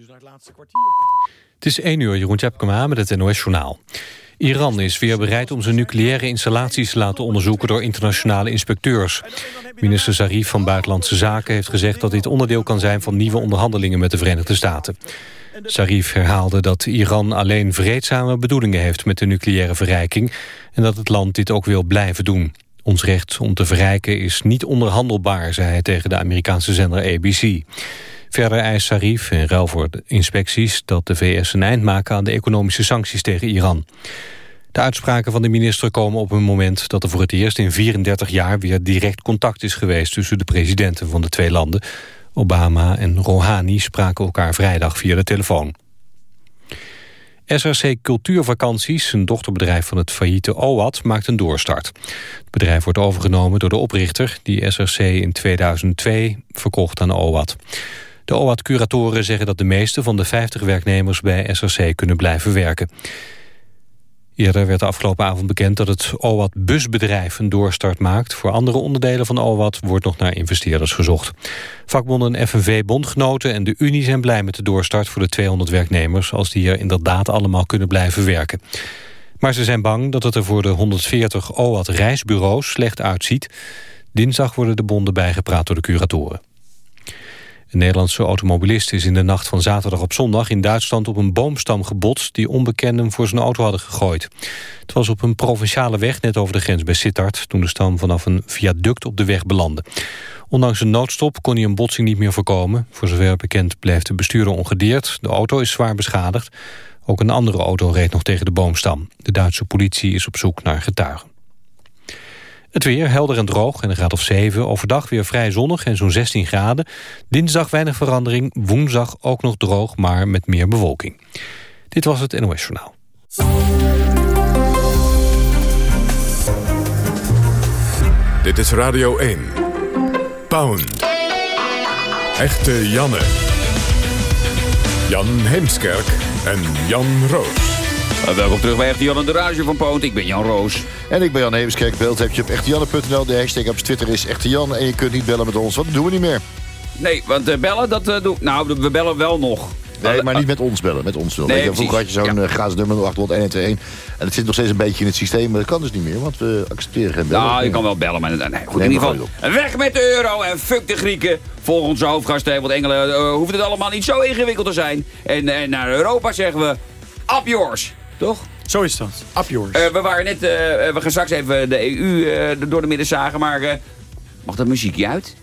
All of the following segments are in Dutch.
dus naar het laatste kwartier. Het is 1 uur, Jeroen Tjepkema met het NOS Journaal. Iran is weer bereid om zijn nucleaire installaties te laten onderzoeken door internationale inspecteurs. Minister Zarif van Buitenlandse Zaken heeft gezegd dat dit onderdeel kan zijn van nieuwe onderhandelingen met de Verenigde Staten. Zarif herhaalde dat Iran alleen vreedzame bedoelingen heeft met de nucleaire verrijking en dat het land dit ook wil blijven doen. Ons recht om te verrijken is niet onderhandelbaar, zei hij tegen de Amerikaanse zender ABC. Verder eist Sarif in ruil voor inspecties dat de VS een eind maken aan de economische sancties tegen Iran. De uitspraken van de minister komen op een moment dat er voor het eerst in 34 jaar weer direct contact is geweest tussen de presidenten van de twee landen. Obama en Rouhani spraken elkaar vrijdag via de telefoon. SRC Cultuurvakanties, een dochterbedrijf van het failliete OAT, maakt een doorstart. Het bedrijf wordt overgenomen door de oprichter... die SRC in 2002 verkocht aan OAT. De OAT-curatoren zeggen dat de meeste van de 50 werknemers bij SRC kunnen blijven werken. Eerder werd de afgelopen avond bekend dat het OWAT-busbedrijf een doorstart maakt. Voor andere onderdelen van OWAT wordt nog naar investeerders gezocht. Vakbonden FNV Bondgenoten en de Unie zijn blij met de doorstart voor de 200 werknemers... als die er inderdaad allemaal kunnen blijven werken. Maar ze zijn bang dat het er voor de 140 OWAT-reisbureaus slecht uitziet. Dinsdag worden de bonden bijgepraat door de curatoren. Een Nederlandse automobilist is in de nacht van zaterdag op zondag in Duitsland op een boomstam gebotst die onbekenden voor zijn auto hadden gegooid. Het was op een provinciale weg net over de grens bij Sittard toen de stam vanaf een viaduct op de weg belandde. Ondanks een noodstop kon hij een botsing niet meer voorkomen. Voor zover bekend bleef de bestuurder ongedeerd. De auto is zwaar beschadigd. Ook een andere auto reed nog tegen de boomstam. De Duitse politie is op zoek naar getuigen. Het weer helder en droog en een graad of 7. Overdag weer vrij zonnig en zo'n 16 graden. Dinsdag weinig verandering. Woensdag ook nog droog, maar met meer bewolking. Dit was het NOS Journaal. Dit is Radio 1. Pound. Echte Janne. Jan Heemskerk en Jan Roos. Uh, welkom terug bij Echte Jan en de Rage van Poont. Ik ben Jan Roos. En ik ben Jan Heemskerk. Beeld heb je op echtejanne.nl. De hashtag op Twitter is Echte Jan. En je kunt niet bellen met ons, want dat doen we niet meer. Nee, want uh, bellen, dat uh, doen Nou, we bellen wel nog. Nee, maar niet met ons bellen. Met ons nee, je, vroeger had je zo'n ja. gratis nummer 800 En het zit nog steeds een beetje in het systeem. Maar dat kan dus niet meer, want we accepteren geen bellen. Nou, je kan wel bellen, maar nee, goed, in ieder geval. Weg met de euro en fuck de Grieken. Volgens onze hoofdgast, want Engelen uh, hoeft het allemaal niet zo ingewikkeld te zijn. En, en naar Europa zeggen we, up yours. Toch? Zo is dat. Up yours. Uh, we waren net, uh, we gaan straks even de EU uh, door de midden zagen, maar mag dat muziekje uit?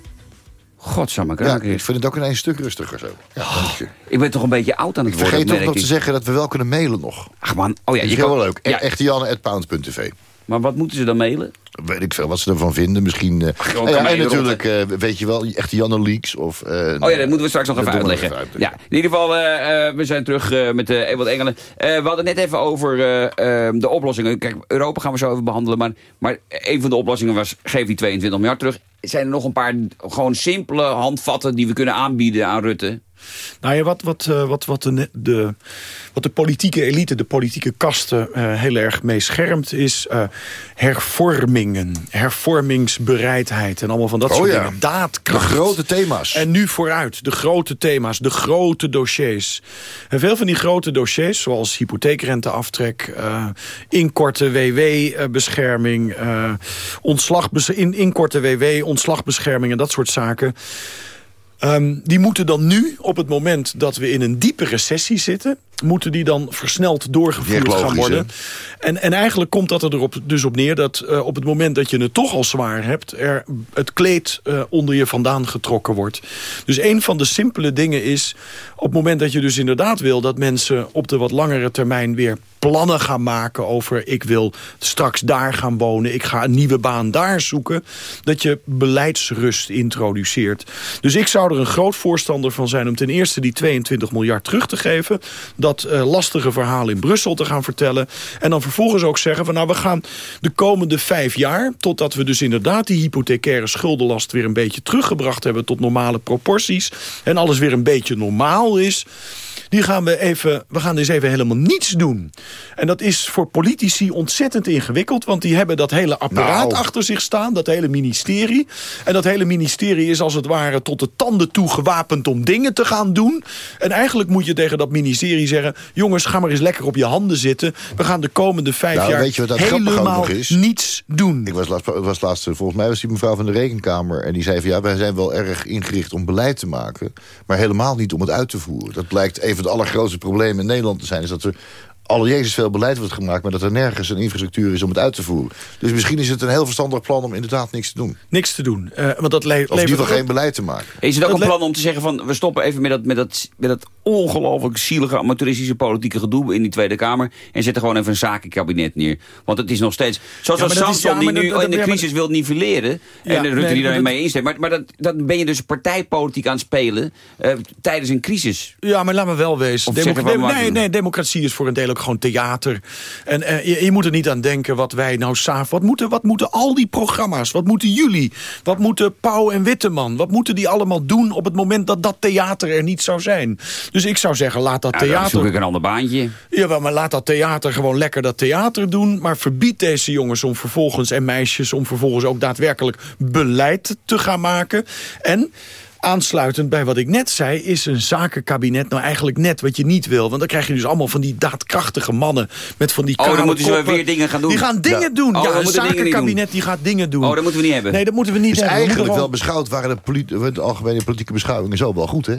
Godsamme kraken. Ja, ik vind het ook een stuk rustiger zo. Ja, oh, ik ben toch een beetje oud aan het ik worden. Vergeet toch nog te zeggen dat we wel kunnen mailen nog. Ach man, oh ja. Dat is je heel kan... leuk. Ja. Echtejanne.pound.tv Maar wat moeten ze dan mailen? Weet ik veel wat ze ervan vinden. Misschien. Uh, Ach, joh, ja, en natuurlijk, uh, weet je wel, echte Janne Leaks. Of, uh, oh ja, dat moeten we straks nog even uitleggen. even. Ja, in ieder geval, we zijn terug met uh, Ewald Engelen. we hadden net even over de oplossingen. Kijk, Europa gaan we zo even behandelen. Maar, maar een van de oplossingen was, geef die 22 miljard terug. Zijn er nog een paar gewoon simpele handvatten die we kunnen aanbieden aan Rutte? Nou ja, wat, wat, wat, wat, de, de, wat de politieke elite, de politieke kasten uh, heel erg mee schermt... is uh, hervormingen, hervormingsbereidheid en allemaal van dat oh, soort ja. dingen. Daadkracht. De grote thema's. En nu vooruit, de grote thema's, de grote dossiers. En veel van die grote dossiers, zoals hypotheekrenteaftrek... Uh, inkorte WW-bescherming, ontslag, in, inkorte WW, ontslagbescherming en dat soort zaken... Um, die moeten dan nu, op het moment dat we in een diepe recessie zitten... moeten die dan versneld doorgevoerd gaan worden. En, en eigenlijk komt dat er erop, dus op neer dat uh, op het moment dat je het toch al zwaar hebt... er het kleed uh, onder je vandaan getrokken wordt. Dus een van de simpele dingen is... op het moment dat je dus inderdaad wil dat mensen op de wat langere termijn... weer plannen gaan maken over ik wil straks daar gaan wonen... ik ga een nieuwe baan daar zoeken... dat je beleidsrust introduceert. Dus ik zou er een groot voorstander van zijn... om ten eerste die 22 miljard terug te geven... dat uh, lastige verhaal in Brussel te gaan vertellen... en dan vervolgens ook zeggen van nou we gaan de komende vijf jaar... totdat we dus inderdaad die hypothecaire schuldenlast weer een beetje teruggebracht hebben... tot normale proporties en alles weer een beetje normaal is die gaan we even, we gaan dus even helemaal niets doen. En dat is voor politici ontzettend ingewikkeld, want die hebben dat hele apparaat nou. achter zich staan, dat hele ministerie. En dat hele ministerie is als het ware tot de tanden toe gewapend om dingen te gaan doen. En eigenlijk moet je tegen dat ministerie zeggen, jongens, ga maar eens lekker op je handen zitten. We gaan de komende vijf nou, jaar weet je wat dat helemaal is? niets doen. Ik was laatst, was laatst, volgens mij was die mevrouw van de Rekenkamer en die zei van ja, wij zijn wel erg ingericht om beleid te maken, maar helemaal niet om het uit te voeren. Dat blijkt een van de allergrootste problemen in Nederland te zijn... is dat er al Jezus veel beleid wordt gemaakt... maar dat er nergens een infrastructuur is om het uit te voeren. Dus misschien is het een heel verstandig plan om inderdaad niks te doen. Niks te doen. Uh, want dat le of in ieder geval geen beleid te maken. Is het ook een plan om te zeggen van... we stoppen even met dat, met dat, met dat ongelooflijk zielige... amateuristische politieke gedoe in die Tweede Kamer... en zetten gewoon even een zakenkabinet neer. Want het is nog steeds... Zoals ja, Samson die nu in de crisis wil nivelleren... en de Rutte die daarmee mee instemt. Maar, maar dat, dat ben je dus partijpolitiek aan het spelen... Uh, tijdens een crisis. Ja, maar laat me wel wezen. nee, nee, democratie is voor een deel ook gewoon theater. En uh, je, je, moet er niet aan denken wat wij nou saaf... Wat moeten, wat moeten al die programma's? Wat moeten jullie? Wat moeten Pauw en Witteman? Wat moeten die allemaal doen op het moment dat dat theater er niet zou zijn? Dus ik zou zeggen, laat dat theater... Dan zoek ik een ander baantje. Jawel, maar laat dat theater gewoon lekker dat theater doen. Maar verbied deze jongens om vervolgens en meisjes... om vervolgens ook daadwerkelijk beleid te gaan maken. En aansluitend bij wat ik net zei... is een zakenkabinet nou eigenlijk net wat je niet wil. Want dan krijg je dus allemaal van die daadkrachtige mannen... met van die Oh, dan moeten ze weer dingen gaan doen. Die gaan dingen doen. Oh, ja, een zakenkabinet die gaat dingen doen. Oh, dat moeten we niet hebben. Nee, dat moeten we niet dus hebben. eigenlijk wel beschouwd waren de, de algemene politieke beschouwingen zo wel goed, hè?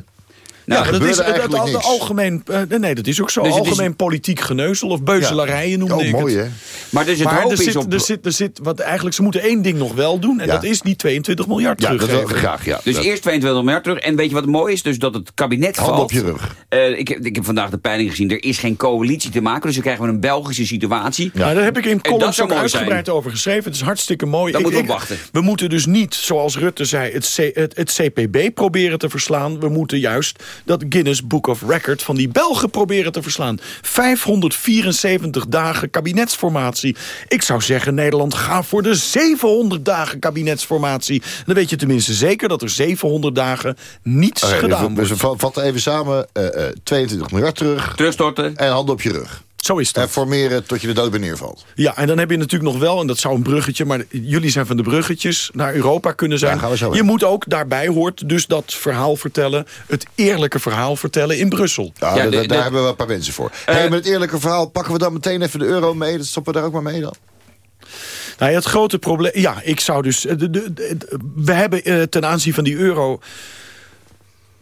Nou, ja, dat is het, het, algemeen. Uh, nee, dat is ook zo. Dus algemeen politiek geneuzel of beuzelarijen noemde oh, ik mooi, het. Hè? Maar, dus het maar er, zit, op... er, zit, er zit, wat eigenlijk, ze moeten één ding nog wel doen. En dat is die 22 miljard ja, teruggeven. Dat graag, ja. Dus eerst 22 miljard terug. En weet je wat mooi is? Dus dat het kabinet Hand valt. op je rug. Uh, ik, ik heb vandaag de peiling gezien. Er is geen coalitie te maken. Dus dan krijgen we een Belgische situatie. Ja, daar heb ik in columns ook uitgebreid zijn. over geschreven. Het is hartstikke mooi. Dat moeten we wachten. We moeten dus niet, zoals Rutte zei, het, C, het, het CPB proberen te verslaan. We moeten juist dat Guinness Book of Record van die Belgen proberen te verslaan. 574 dagen kabinetsformatie. Ik zou zeggen, Nederland, ga voor de 700 dagen kabinetsformatie. Dan weet je tenminste zeker dat er 700 dagen niets gedaan dus wordt. Dus we vatten even samen, uh, uh, 22 miljard terug. Terugstorten. En hand op je rug. Zo is dat. En formeren tot je de dood neervalt. Ja, en dan heb je natuurlijk nog wel, en dat zou een bruggetje... maar jullie zijn van de bruggetjes naar Europa kunnen zijn. Ja, je moet ook, daarbij hoort dus dat verhaal vertellen... het eerlijke verhaal vertellen in Brussel. Ja, ja daar hebben we een paar mensen voor. Uh, hey, met het eerlijke verhaal pakken we dan meteen even de euro mee. Dat stoppen we daar ook maar mee dan. Nou, het grote probleem... Ja, ik zou dus... De, de, we hebben uh, ten aanzien van die euro...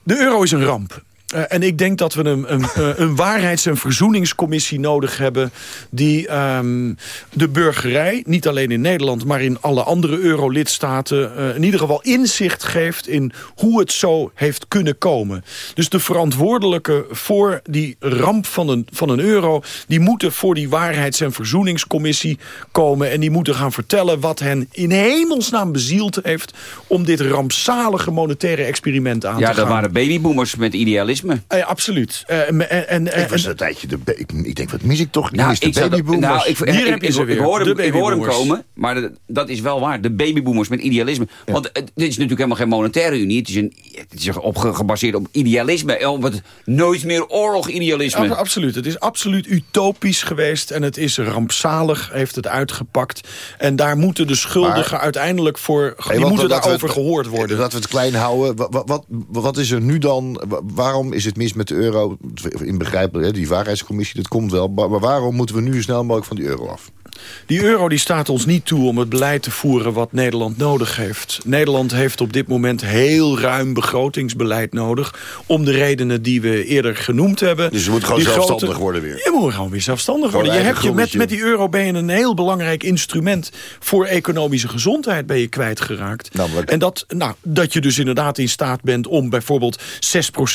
De euro is een ramp. Uh, en ik denk dat we een, een, uh, een waarheids- en verzoeningscommissie nodig hebben... die um, de burgerij, niet alleen in Nederland... maar in alle andere euro-lidstaten... Uh, in ieder geval inzicht geeft in hoe het zo heeft kunnen komen. Dus de verantwoordelijke voor die ramp van een, van een euro... die moeten voor die waarheids- en verzoeningscommissie komen... en die moeten gaan vertellen wat hen in hemelsnaam bezield heeft... om dit rampzalige monetaire experiment aan ja, te gaan. Ja, dat waren babyboomers met idealisme ja, absoluut. Uh, en, en, ik was een tijdje de ik, ik denk, wat mis ik toch? Nou, is de babyboomers. Nou, ik, Hier ik, ik, ik, hoor hem, ik hoor hem komen, maar de, dat is wel waar. De babyboomers met idealisme. Ja. Want dit is natuurlijk helemaal geen monetaire unie. Het is, een, het is op, gebaseerd op idealisme. Op het nooit meer oorlog-idealisme. Ja, absoluut. Het is absoluut utopisch geweest. En het is rampzalig, heeft het uitgepakt. En daar moeten de schuldigen maar, uiteindelijk voor... Hey, die moeten daarover gehoord worden. Dat we het klein houden. Wat, wat, wat is er nu dan... Waarom is het mis met de euro? In begrijpelijk, die waarheidscommissie, dat komt wel. Maar waarom moeten we nu snel mogelijk van die euro af? Die euro die staat ons niet toe om het beleid te voeren wat Nederland nodig heeft. Nederland heeft op dit moment heel ruim begrotingsbeleid nodig... om de redenen die we eerder genoemd hebben. Dus je moet gewoon zelfstandig grote... worden weer. Je moet gewoon weer zelfstandig worden. Je hebt je met, met die euro ben je een heel belangrijk instrument... voor economische gezondheid ben je kwijtgeraakt. Maar... En dat, nou, dat je dus inderdaad in staat bent om bijvoorbeeld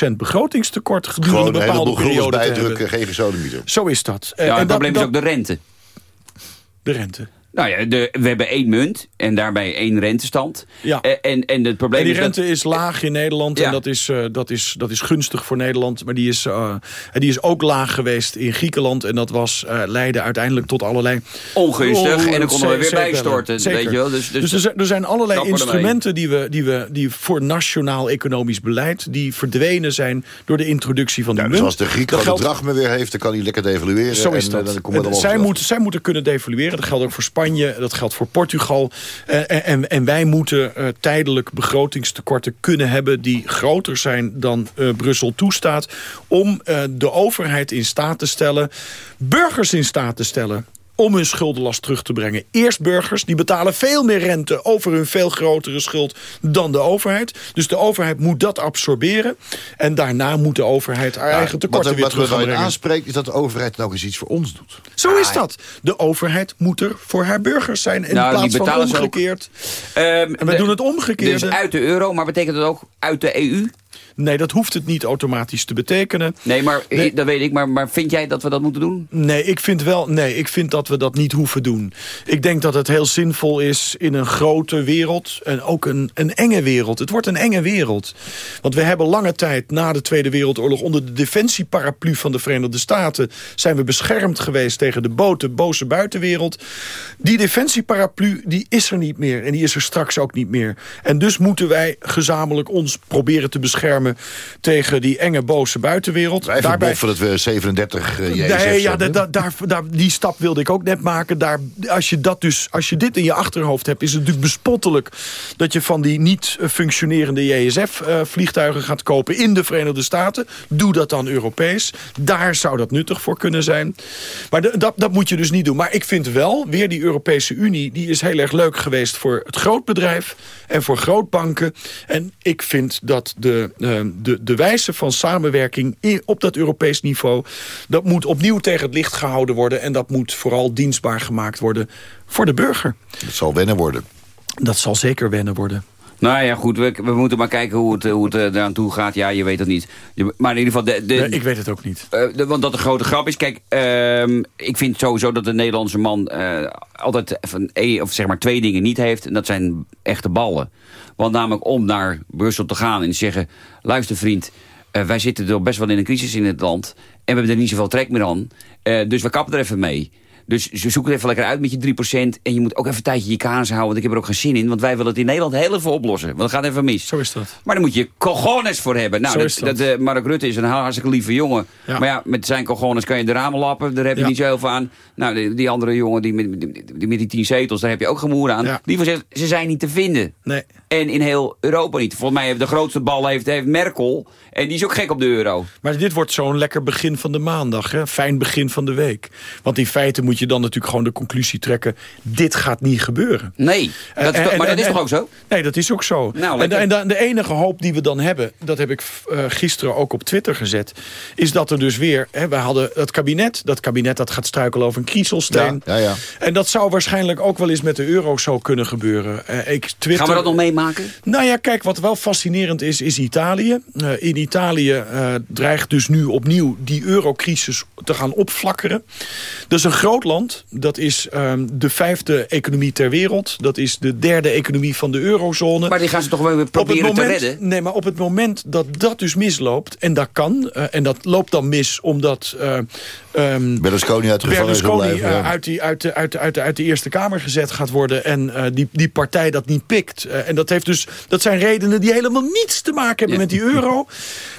6% begrotingstekort... gedurende een bepaalde periode te hebben. geen gesodemieter. Zo is dat. Ja, en het probleem is ook de rente. De rente. Nou ja, de, we hebben één munt en daarbij één rentestand. Ja. Eh, en, en het probleem En die is rente dat, is laag in Nederland Ja. en dat is, eh, dat, is, dat is gunstig voor Nederland. Maar die is, eh, en die is ook laag geweest in Griekenland. En dat was eh leidde uiteindelijk tot allerlei... ongunstig. Oh, en dan konden we weer bijstorten. zeker. Weet je wel? Dus, dus, Dus, er, zijn, er zijn allerlei instrumenten die, we, die, we, die voor nationaal economisch beleid... die verdwenen zijn door de introductie van die Ja, munt. dus als de Griek Dat de geldt- drachme weer heeft... dan kan hij lekker devalueren. Zo is en, dat. dan komen we er zij, moeten, zij moeten kunnen devalueren. Dat geldt ook voor Spanje, dat geldt voor Portugal. En, en, en wij moeten eh, tijdelijk begrotingstekorten kunnen hebben... die groter zijn dan eh, Brussel toestaat... om eh, de overheid in staat te stellen... burgers in staat te stellen om hun schuldenlast terug te brengen. Eerst burgers, die betalen veel meer rente over hun veel grotere schuld dan de overheid. Dus de overheid moet dat absorberen. En daarna moet de overheid haar eigen wat, tekorten weer wat we aanspreekt... is dat de overheid nou eens iets voor ons doet. Zo is dat. De overheid moet er voor haar burgers zijn. In Nou, plaats van omgekeerd. Ehm, En wij de- doen het omgekeerde. Dus uit de euro, maar betekent dat ook uit de EU? Nee, dat hoeft het niet automatisch te betekenen. Nee, maar Nee. dat weet ik. Maar, maar vind jij dat we dat moeten doen? Nee, ik vind wel. Nee, ik vind dat we dat niet hoeven doen. Ik denk dat het heel zinvol is in een grote wereld en ook een, een enge wereld. Het wordt een enge wereld. Want we hebben lange tijd na de Tweede Wereldoorlog onder de defensieparaplu van de Verenigde Staten zijn we beschermd geweest tegen de bote, boze buitenwereld. Die defensieparaplu die is er niet meer en die is er straks ook niet meer. En dus moeten wij gezamenlijk ons proberen te beschermen tegen die enge boze buitenwereld. Wij Daarbij- verboffen dat we 37 uh, Nee, ja, da- da- daar, daar, die stap wilde ik ook net maken. Daar, als, je dat dus, als je dit in je achterhoofd hebt, is het natuurlijk bespottelijk dat je van die niet eh, functionerende JSF-vliegtuigen gaat kopen in de Verenigde Staten. Doe dat dan Europees. Daar zou dat nuttig voor kunnen zijn. Maar de- dat, dat moet je dus niet doen. Maar ik vind wel, weer die Europese Unie, die is heel erg leuk geweest voor het grootbedrijf en voor grootbanken. En ik vind dat de, eh, de, de wijze van samenwerking op dat Europees niveau... dat moet opnieuw tegen het licht gehouden worden... en dat moet vooral dienstbaar gemaakt worden voor de burger. Het zal wennen worden. Dat zal zeker wennen worden. Nou ja, goed, we, we moeten maar kijken hoe het, eh, hoe het eh, eraan toe gaat. Ja, je weet het niet. Je- Maar in ieder geval, de, de, Nee, ik weet het ook niet. Eh, de- want dat de grote grap is. Kijk, ehm, ik vind sowieso dat de Nederlandse man eh, altijd van één, of zeg maar twee dingen niet heeft. En dat zijn echte ballen. Want namelijk om naar Brussel te gaan en te zeggen... luister vriend, eh, wij zitten er best wel in een crisis in het land. En we hebben er niet zoveel trek meer aan. Eh, dus we kappen er even mee. Dus ze zoeken het even lekker uit met je 3%. En je moet ook even een tijdje je kaas houden. Want ik heb er ook geen zin in. Want wij willen het in Nederland heel even oplossen. Want het gaat even mis. Zo is dat. Maar dan moet je cojones voor hebben. Nou, dat, dat. eh, Mark Rutte is een hartstikke lieve jongen. Ja. Maar ja, met zijn cojones kan je de ramen lappen. Daar heb je Ja. niet zo heel veel aan. Nou, die, die andere jongen die met, die, die met die tien zetels, daar heb je ook gemoer aan. Ja. Die van zegt, ze zijn niet te vinden. Nee. En in heel Europa niet. Volgens mij heeft de grootste bal heeft, heeft Merkel. En die is ook gek op de euro. Maar dit wordt zo'n lekker begin van de maandag. Hè? Fijn begin van de week. Want in feite moet je dan natuurlijk gewoon de conclusie trekken... dit gaat niet gebeuren. Nee, dat En- en- maar dat is toch ook zo? Nee, dat is ook zo. Nou, en, de, en de, de enige hoop die we dan hebben, dat heb ik eh, gisteren ook op Twitter gezet... is dat er dus weer, hè, we hadden het kabinet... dat kabinet dat gaat struikelen over een kiezelsteen. Ja, ja, ja. En dat zou waarschijnlijk ook wel eens met de euro zo kunnen gebeuren. Eh, ik Twitter, Gaan we dat nog meemaken? nou ja, kijk, wat wel fascinerend is, is Italië. Eh, in Italië eh, dreigt dus nu opnieuw die eurocrisis te gaan opflakkeren. Dat is een groot land. Dat is ehm, de vijfde economie ter wereld. Dat is de derde economie van de eurozone. Maar die gaan ze toch wel weer op het proberen moment, te redden? Nee, maar op het moment dat dat dus misloopt... en dat kan, eh, en dat loopt dan mis omdat... eh, ehm, Berlusconi uit de gevangenis wil Berlusconi blijven. ja. uit, die, uit, de, uit, de, uit, de, uit de Eerste Kamer gezet gaat worden... en eh, die, die partij dat niet pikt. Eh, en dat, heeft dus, dat zijn redenen die helemaal niets te maken hebben Ja. met die euro.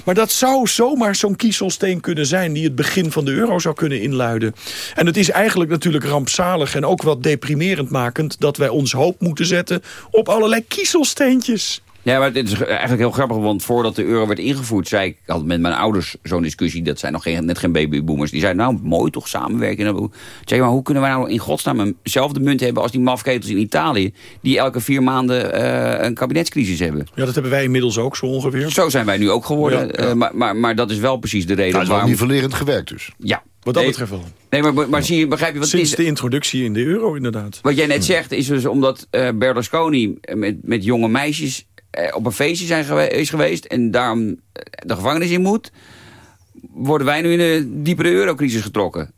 Maar dat zou zomaar zo'n kiezelsteen kunnen zijn... die het begin van de euro zou kunnen inluiden. En het is eigenlijk natuurlijk rampzalig en ook wat deprimerend makend... dat wij ons hoop moeten zetten op allerlei kiezelsteentjes. Ja, maar het is eigenlijk heel grappig, want voordat de euro werd ingevoerd... zei ik, had met mijn ouders zo'n discussie... dat zijn nog geen, net geen babyboomers. Die zeiden, nou, mooi toch, samenwerken. Ik zei, maar hoe kunnen wij nou in godsnaam eenzelfde munt hebben... als die mafketels in Italië... die elke vier maanden eh, een kabinetscrisis hebben? Ja, dat hebben wij inmiddels ook zo ongeveer. Zo zijn wij nu ook geworden. Ja, ja. Eh, maar, maar, maar dat is wel precies de reden Nou, het is wel waarom... nivellerend gewerkt dus. Ja. Wat dat Nee, betreft wel. Nee, maar, maar zie je, begrijp je wat Sinds is? de introductie in de euro inderdaad. Wat jij net zegt is dus omdat eh, Berlusconi met, met jonge meisjes op een feestje zijn gewe- is geweest... en daarom eh, de gevangenis in moet... worden wij nu in een diepere eurocrisis getrokken.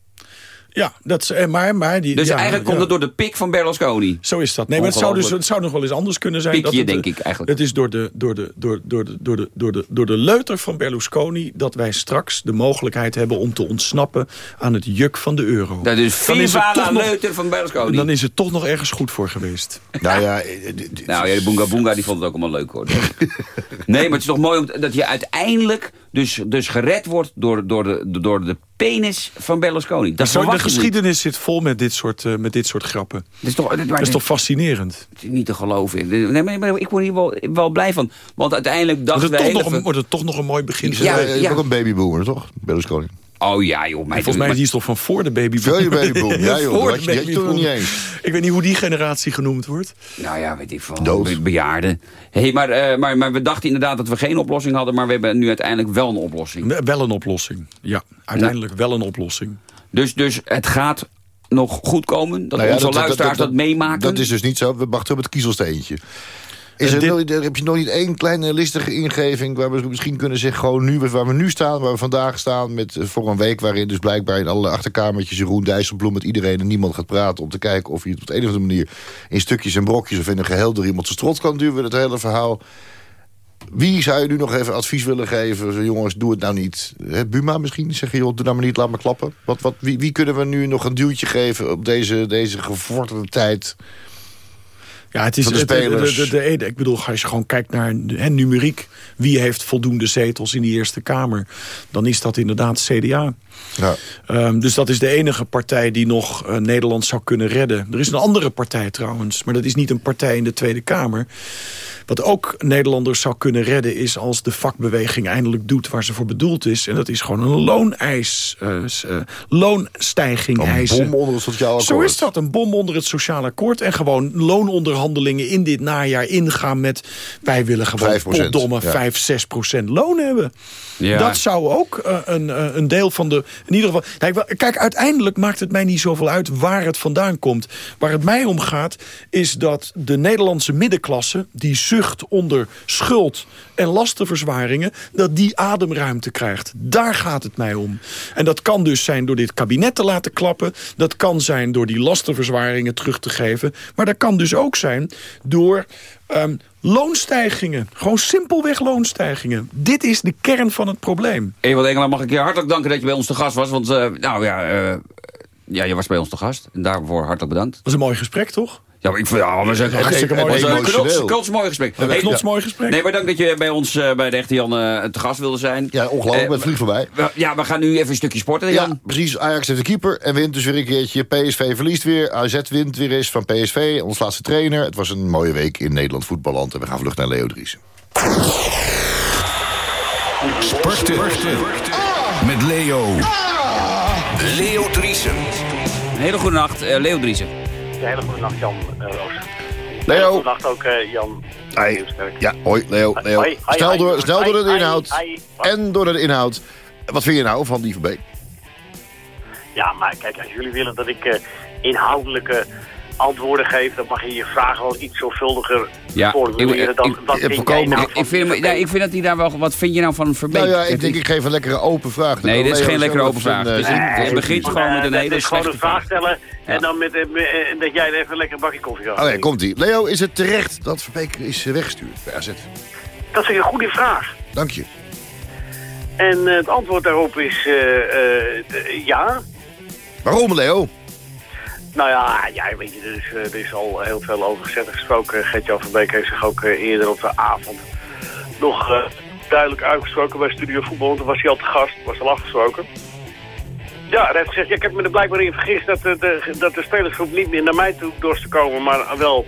Ja, dat, is- eh, maar, maar die, Dus ja, eigenlijk komt het door de pik van Berlusconi. Zo is dat. Nee, maar het zou, dus, het zou nog wel eens anders kunnen zijn. Pikje, dat het, denk eh, ik, eigenlijk. Het is door de, door, de, door, door, de, door, de, door, de, door de leuter van Berlusconi... dat wij straks de mogelijkheid hebben om te ontsnappen... aan het juk van de euro. Dat is Dan is het Viva toch la nog- leuter van Berlusconi. Dan is het toch nog ergens goed voor geweest. Nou ja, eh, Nou ja, de Boonga Boonga die vond het ook allemaal leuk hoor. nee, maar het is toch mooi om, dat je uiteindelijk dus, dus gered wordt door, door, de, door de penis van Berlusconi. Dat Zo, de niet. geschiedenis zit vol met dit soort, eh, met dit soort grappen. Dat is toch, dat, Dat is toch fascinerend? niet te geloven. Nee, maar, maar ik word hier wel, wel blij van. Want uiteindelijk dachten het, wij... toch nog hele een, wordt het toch nog een mooi begin? je Ja, bent ja. ook een babyboomer, toch? Berlusconi. Oh ja, joh. Mij Volgens mij die is toch van voor de je babyboom. Ja joh, Voor dat de je- dat je toen nog niet babyboom. eens. Ik weet niet hoe die generatie genoemd wordt. Nou ja, weet ik veel. Dood. Be- Bejaarden. Hey, maar, eh, maar, maar we dachten inderdaad dat we geen oplossing hadden... maar we hebben nu uiteindelijk wel een oplossing. Wel een oplossing. Ja, uiteindelijk wel een oplossing. Dus, dus het gaat nog goed komen. Dat Nou ja, onze luisteraars dat, meemaken. Dat is dus niet zo. We wachten op het kiezelsteentje. Is er dit- nooit, heb je nog niet één kleine listige ingeving... waar we misschien kunnen zeggen, gewoon nu, waar we nu staan... waar we vandaag staan, met, eh, voor een week... waarin dus blijkbaar in alle achterkamertjes... Jeroen Dijsselbloem met iedereen en niemand gaat praten... om te kijken of je het op de een of andere manier... in stukjes en brokjes of in een geheel door iemand zijn strot kan duwen... het hele verhaal. Wie zou je nu nog even advies willen geven? Jongens, doe het nou niet. Buma misschien? Zeg je, joh, doe nou maar niet, laat maar klappen. Wat, wat, wie, wie kunnen we nu nog een duwtje geven... op deze, deze gevorderde tijd... Ja, het is Van de het- de, spelers. de, de, ik bedoel, als je gewoon kijkt naar hè, numeriek, wie heeft voldoende zetels in die Eerste Kamer, dan is dat inderdaad CDA. Ja. Ehm, dus dat is de enige partij die nog eh, Nederland zou kunnen redden. Er is een andere partij trouwens, maar dat is niet een partij in de Tweede Kamer. Wat ook Nederlanders zou kunnen redden is als de vakbeweging eindelijk doet waar ze voor bedoeld is. En dat is gewoon een looneis, eh, eh, loonstijging Een eisen. bom onder het sociaal akkoord. Zo is dat, een bom onder het sociaal akkoord. En gewoon loononderhandelingen in dit najaar ingaan met... wij willen gewoon 5%, potdomme ja. 5, 6 procent loon hebben. Ja. Dat zou ook een, een deel van de... In ieder geval, kijk, uiteindelijk maakt het mij niet zoveel uit waar het vandaan komt. Waar het mij om gaat, is dat de Nederlandse middenklasse... die zucht onder schuld en lastenverzwaringen... dat die ademruimte krijgt. Daar gaat het mij om. En dat kan dus zijn door dit kabinet te laten klappen. Dat kan zijn door die lastenverzwaringen terug te geven. Maar dat kan dus ook zijn door... ehm, loonstijgingen. Gewoon simpelweg loonstijgingen. Dit is de kern van het probleem. Ewald Engelen, mag ik je hartelijk danken dat je bij ons te gast was. Want, eh, nou ja, eh, ja, je was bij ons te gast. En daarvoor hartelijk bedankt. Dat is een mooi gesprek, toch? Ja, maar ik vind, ja, we zijn Hartstikke mooi. Emotioneel. knots, knotsmooi gesprek. Een Hey, knotsmooi gesprek. Nee, maar dank dat je bij ons eh, bij de echte Jan eh, te gast wilde zijn. Ja, ongelooflijk, Eh, met vlieg voorbij. we- Ja, we gaan nu even een stukje sporten, Jan. Ja, precies. Ajax heeft de keeper en wint dus weer een keertje. PSV verliest weer. AZ wint weer eens van PSV. Ons laatste trainer. Het was een mooie week in Nederland voetballand. En we gaan vlug naar Leo Driessen. Sporten. Met Leo. Leo Driesen. Een hele goede nacht, eh, Leo Driessen. Een hele goede nacht, Jan uh, Roos. Leo. Goedenacht ook, eh, Jan. Nieuwskerk. Ja, hoi Leo. Leo. Snel door, snel door de inhoud. En door de inhoud. Wat vind je nou van die Verbeek? Ja, maar kijk, als jullie willen dat ik eh, inhoudelijke antwoorden geef... dan mag je je vragen wel iets zorgvuldiger Ja, formuleren ik- dan ik- wat ik- vind jij nou Ik, vind, ja, ik vind dat hij daar wel... Wat vind je nou van Verbeek? Nou ja, ik Het denk ik geef een lekkere open vraag. Dan Nee, dit is geen lekkere open vraag. eh, hij invulling begint gewoon met een Eh, hele gewoon een vraag stellen Ja. en dan met, eh, met, eh, dat jij er even een lekker bakje koffie gaat Oh ja, komt ie. Leo, is het terecht dat Verbeek is eh, weggestuurd bij AZ? Dat is een goede vraag. Dank je. En eh, het antwoord daarop is eh, eh, ja. Waarom, Leo? Nou ja, ja weet je, er is, eh, er is al heel veel over gezegd en gesproken. Gert-Jan van Beek heeft zich ook eh, eerder op de avond nog eh, duidelijk uitgesproken bij Studio Voetbal. Want toen was hij al te gast, was al afgesproken. Ja, hij heeft gezegd, ja, ik heb me er blijkbaar in vergist dat de, de, dat de spelersgroep niet meer naar mij toe dorst te komen. Maar wel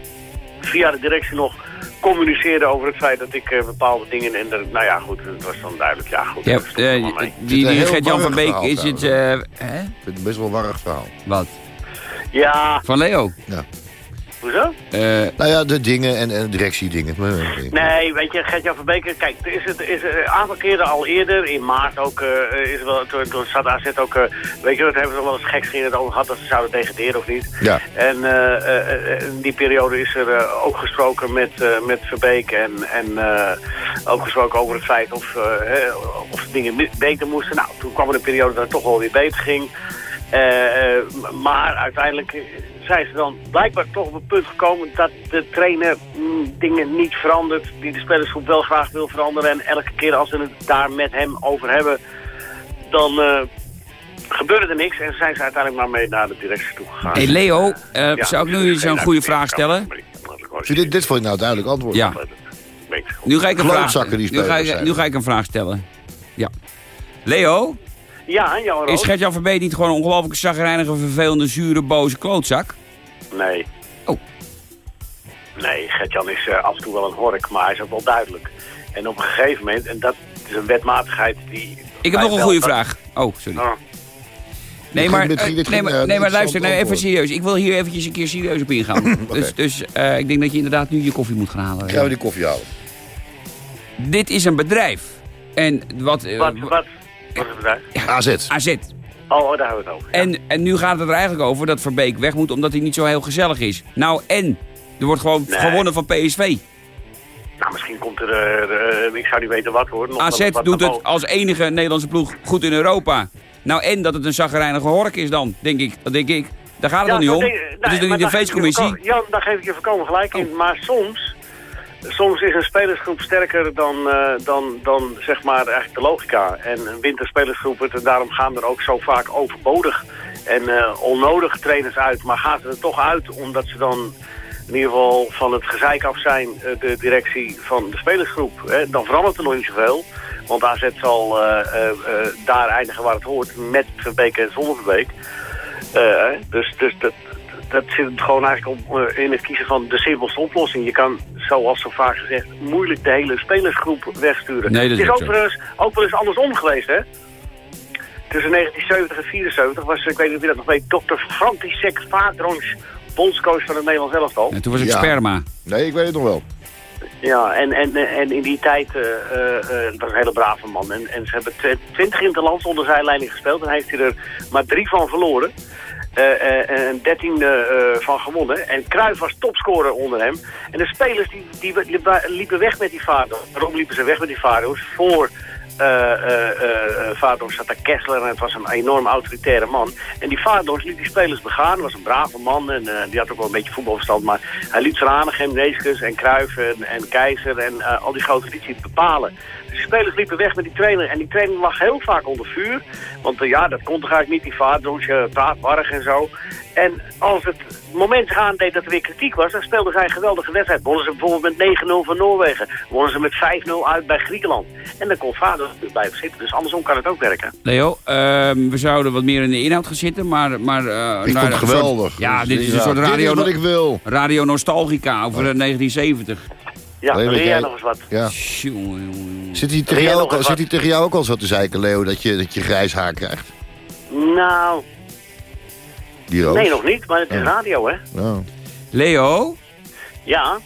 via de directie nog communiceerde over het feit dat ik eh, bepaalde dingen... En er, nou ja, goed, het was dan duidelijk, ja goed. Ja, dat mee. die, heel Gert-Jan van Beek verhaal is het... eh, hè? Ik vind het best wel een warrig verhaal. Wat? Ja, Van Leo? hoezo? Eh, Nou ja, de dingen en, en directiedingen. Nee, weet je, Gert-Jan van Beek, kijk, er is het is een aantal keren al eerder, in maart ook, eh, is er wel, toen, toen zat AZ ook, eh, weet je, wat hebben we nog wel eens gekscherend over gehad dat ze zouden degraderen of niet. Ja. En eh, eh, eh, in die periode is er ook gesproken met, eh, met Verbeek en, en eh, ook gesproken over het feit of, hè, of dingen beter moesten. Nou, toen kwam er een periode dat het toch wel weer beter ging. Eh, eh, maar uiteindelijk zijn ze dan blijkbaar toch op het punt gekomen dat de trainer mm, dingen niet verandert. Die de spelersgroep wel graag wil veranderen. En elke keer als ze het daar met hem over hebben, dan eh, gebeurde er niks. En zijn ze uiteindelijk maar mee naar de directie toe gegaan. Hey Leo, eh, Ja, zou ik nu eens een goede vraag stellen? ik- ik Zie, dit, dit vond je nou duidelijk antwoord. Ja. Weet ik. Nu ga ik een vraag, nu ga ik, nu ga ik een vraag stellen. Ja. Leo, Ja, en jouw is Roos? Gert-Jan Verbeet niet gewoon een ongelooflijk zagrijnige, vervelende, zure, boze klootzak? Nee. Oh. Nee, Gertjan is eh, af en toe wel een hork, maar hij is ook wel duidelijk. En op een gegeven moment, en dat is een wetmatigheid die... Ik heb nog een goede vraag. Oh, sorry. Oh, Nee, maar, ging- eh, nee, maar, eh, nee, maar luister, nou, even serieus. Ik wil hier eventjes een keer serieus op ingaan. Dus, dus eh, ik denk dat je inderdaad nu je koffie moet gaan halen. Gaan we die koffie halen? Dit is een bedrijf. En wat... wat, wat? Wat is het bedrijf? AZ. AZ. Oh, oh, daar hebben we het over. ja. En, en nu gaat het er eigenlijk over dat Verbeek weg moet omdat hij niet zo heel gezellig is. Nou, en? Er wordt gewoon Nee. gewonnen van PSV. Nou, misschien komt er... eh, eh, ik zou niet weten wat hoor. Nog AZ wat- doet het als enige Nederlandse ploeg goed in Europa. Nou, en dat het een zaggerijnige hork is dan, denk ik. Dat denk ik. Daar gaat het Ja, dan niet om. dat denk- Het is toch niet de daar geef ik je feestcommissie? Ja, daar geef ik je voorkomen gelijk in. Maar soms, soms is een spelersgroep sterker dan, eh, dan, dan zeg maar eigenlijk de logica. En een spelersgroep het en daarom gaan er ook zo vaak overbodig en eh, onnodig trainers uit. Maar gaan ze er toch uit omdat ze dan in ieder geval van het gezeik af zijn, eh, de directie van de spelersgroep. Hè. Dan verandert er nog niet zoveel. Want AZ zal daar eindigen waar het hoort, met Verbeek en zonder Verbeek. Dus dus dat, dat zit het gewoon eigenlijk op, eh, in het kiezen van de simpelste oplossing. Je kan, zoals zo vaak gezegd, moeilijk de hele spelersgroep wegsturen. Nee, dat is het is ook wel, eens, ook wel eens andersom geweest, hè? Tussen 1970 en 74 was, ik weet niet of je dat nog weet, dokter František Vatrons, bondscoach van het Nederlands elftal. En toen was ik Ja. sperma. Nee, ik weet het nog wel. Ja, en, en, en in die tijd eh eh, eh, het was een hele brave man. En, en ze hebben tw- twintig interlands onder zijn leiding gespeeld. En hij heeft hij er maar drie van verloren. Eh, eh, en dertien eh, van gewonnen. En Cruijff was topscorer onder hem. En de spelers die, die liepen- weg met die vader. Waarom liepen ze weg met die vaders? Voor Vados zat daar Kessler en het was een enorm autoritaire man. En die Vados liet die spelers begaan. was een brave man en die had ook wel een beetje voetbalverstand. Maar hij liet van Hanegem, Neeskens en Cruijff en, en Keizer en al die grote hij bepalen. Die spelers liepen weg met die trainer. En die trainer lag heel vaak onder vuur. Want eh, ja, dat kon toch eigenlijk niet, die Vados, je praat warrig en zo. En als het moment aandeed dat er weer kritiek was, dan speelden zij een geweldige wedstrijd. Wonnen ze bijvoorbeeld met 9-0 van Noorwegen. Wonnen ze met 5-0 uit bij Griekenland. En dan kon vader blijven zitten. Dus andersom kan het ook werken. Leo, ehm, we zouden wat meer in de inhoud gaan zitten, maar... maar eh, Ik vond het geweldig. Soort, ja, Dus, dit is een soort Dit is radio, wat ik wil. radio nostalgica over eh, 1970. Ja, Alleen leer jij nog eens wat. Ja. Zit hij tegen, jou ook, al- eens zit wat? hij tegen jou ook al zo te zeiken, Leo, dat je, dat je grijs haar krijgt? Nou, Die roos? nee nog niet, maar het is Oh. radio hè. Oh. Leo, Ja,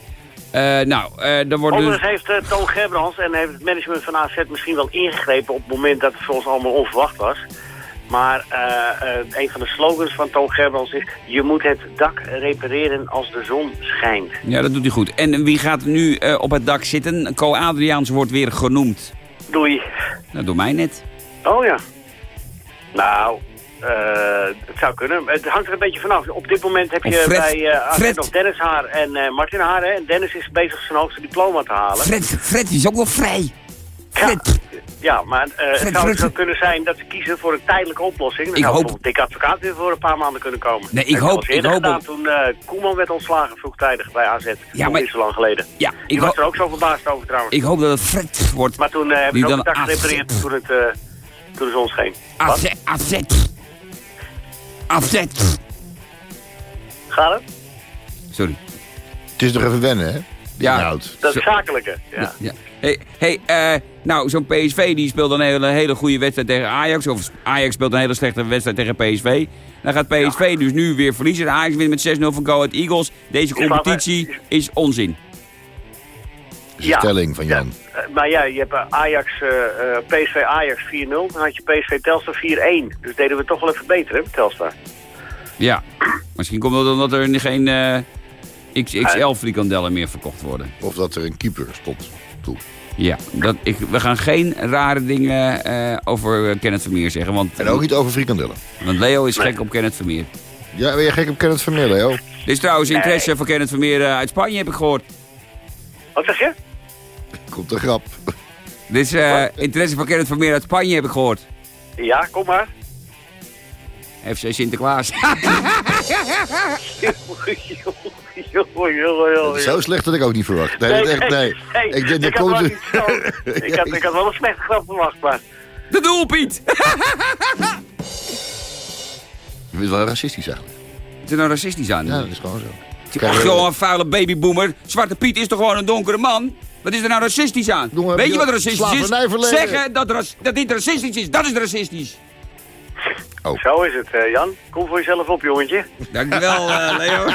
eh, nou, eh dan wordt overigens dus... heeft eh, Toon Gerbrands en heeft het management van AZ misschien wel ingegrepen op het moment dat het voor ons allemaal onverwacht was. Maar eh, eh, een van de slogans van Toon Gerbrands is... je moet het dak repareren als de zon schijnt. Ja, dat doet hij goed. En wie gaat nu eh, op het dak zitten? Co Adriaans wordt weer genoemd. Doei. Nou, door mij net. Oh ja. Nou, het zou kunnen. Het hangt er een beetje vanaf. Op dit moment heb je Oh, Fred. bij Fred. nog Dennis Haar en Martin Haar. Hè? En Dennis is bezig zijn hoogste diploma te halen. Fred, Fred is ook wel vrij. Fred. ja maar eh, het zou zo kunnen zijn dat ze kiezen voor een tijdelijke oplossing. Dan Ik zou hoop- bijvoorbeeld Dick Advocaat weer voor een paar maanden kunnen komen. Nee, ik hij hoop- ik hoop gedaan ook- toen eh, Koeman werd ontslagen vroegtijdig bij AZ. Ja, maar- niet zo lang geleden. Ja, Ik was er ook zo verbaasd over trouwens. ik hoop dat het Fred wordt. Maar toen eh, hebben ze ook dak AZ. gerepareerd toen, het, toen de zon scheen. AZ. AZ. AZ. Gaat het? Sorry. Het is nog even wennen, hè? Ja. inhoud. Dat zakelijke. Ja. Ja. Hey, hey eh, nou, zo'n PSV die speelt een hele, hele goede wedstrijd tegen Ajax. Of Ajax speelt een hele slechte wedstrijd tegen PSV. Dan gaat PSV dus nu weer verliezen. Ajax wint met 6-0 van Go Ahead Eagles. Deze competitie is onzin. Dat is een stelling van Jan. Eh, maar ja, je hebt eh, Ajax, eh, eh, PSV Ajax 4-0. Dan had je PSV Telstar 4-1. Dus deden we toch wel even beter, hè, Telstar. Ja, misschien komt het omdat er geen eh, XXL frikandellen meer verkocht worden. Of dat er een keeper stond Ja, dat, ik, we gaan geen rare dingen eh, over Kenneth Vermeer zeggen. Want, En ook niet over frikandellen. want Leo is gek op Kenneth Vermeer. Ja, ben je gek op Kenneth Vermeer, Leo? Dit is trouwens interesse voor Kenneth Vermeer eh, uit Spanje, heb ik gehoord. Wat zeg je? Komt een grap. Dit is eh, interesse voor Kenneth Vermeer uit Spanje, heb ik gehoord. Ja, kom maar. FC Sinterklaas. Jongen, jongen, jongen. Zo slecht had ik ook niet verwacht. Nee, dat echt, nee. Ik denk, dat ik, had komt... wel niet ik, had, ik had wel een slechte grap verwacht, maar... De doelpiet! Je bent wel racistisch eigenlijk. Is er nou racistisch aan? Ja, dat is gewoon zo. Ach joh, een vuile babyboomer. Zwarte Piet is toch gewoon een donkere man? Wat is er nou racistisch aan? Jongen, Weet je wat racistisch is? Zeggen dat, dat dit racistisch is, dat is racistisch. Zo is het, eh, Jan. Kom voor jezelf op, jongetje. Dankjewel, eh Leo.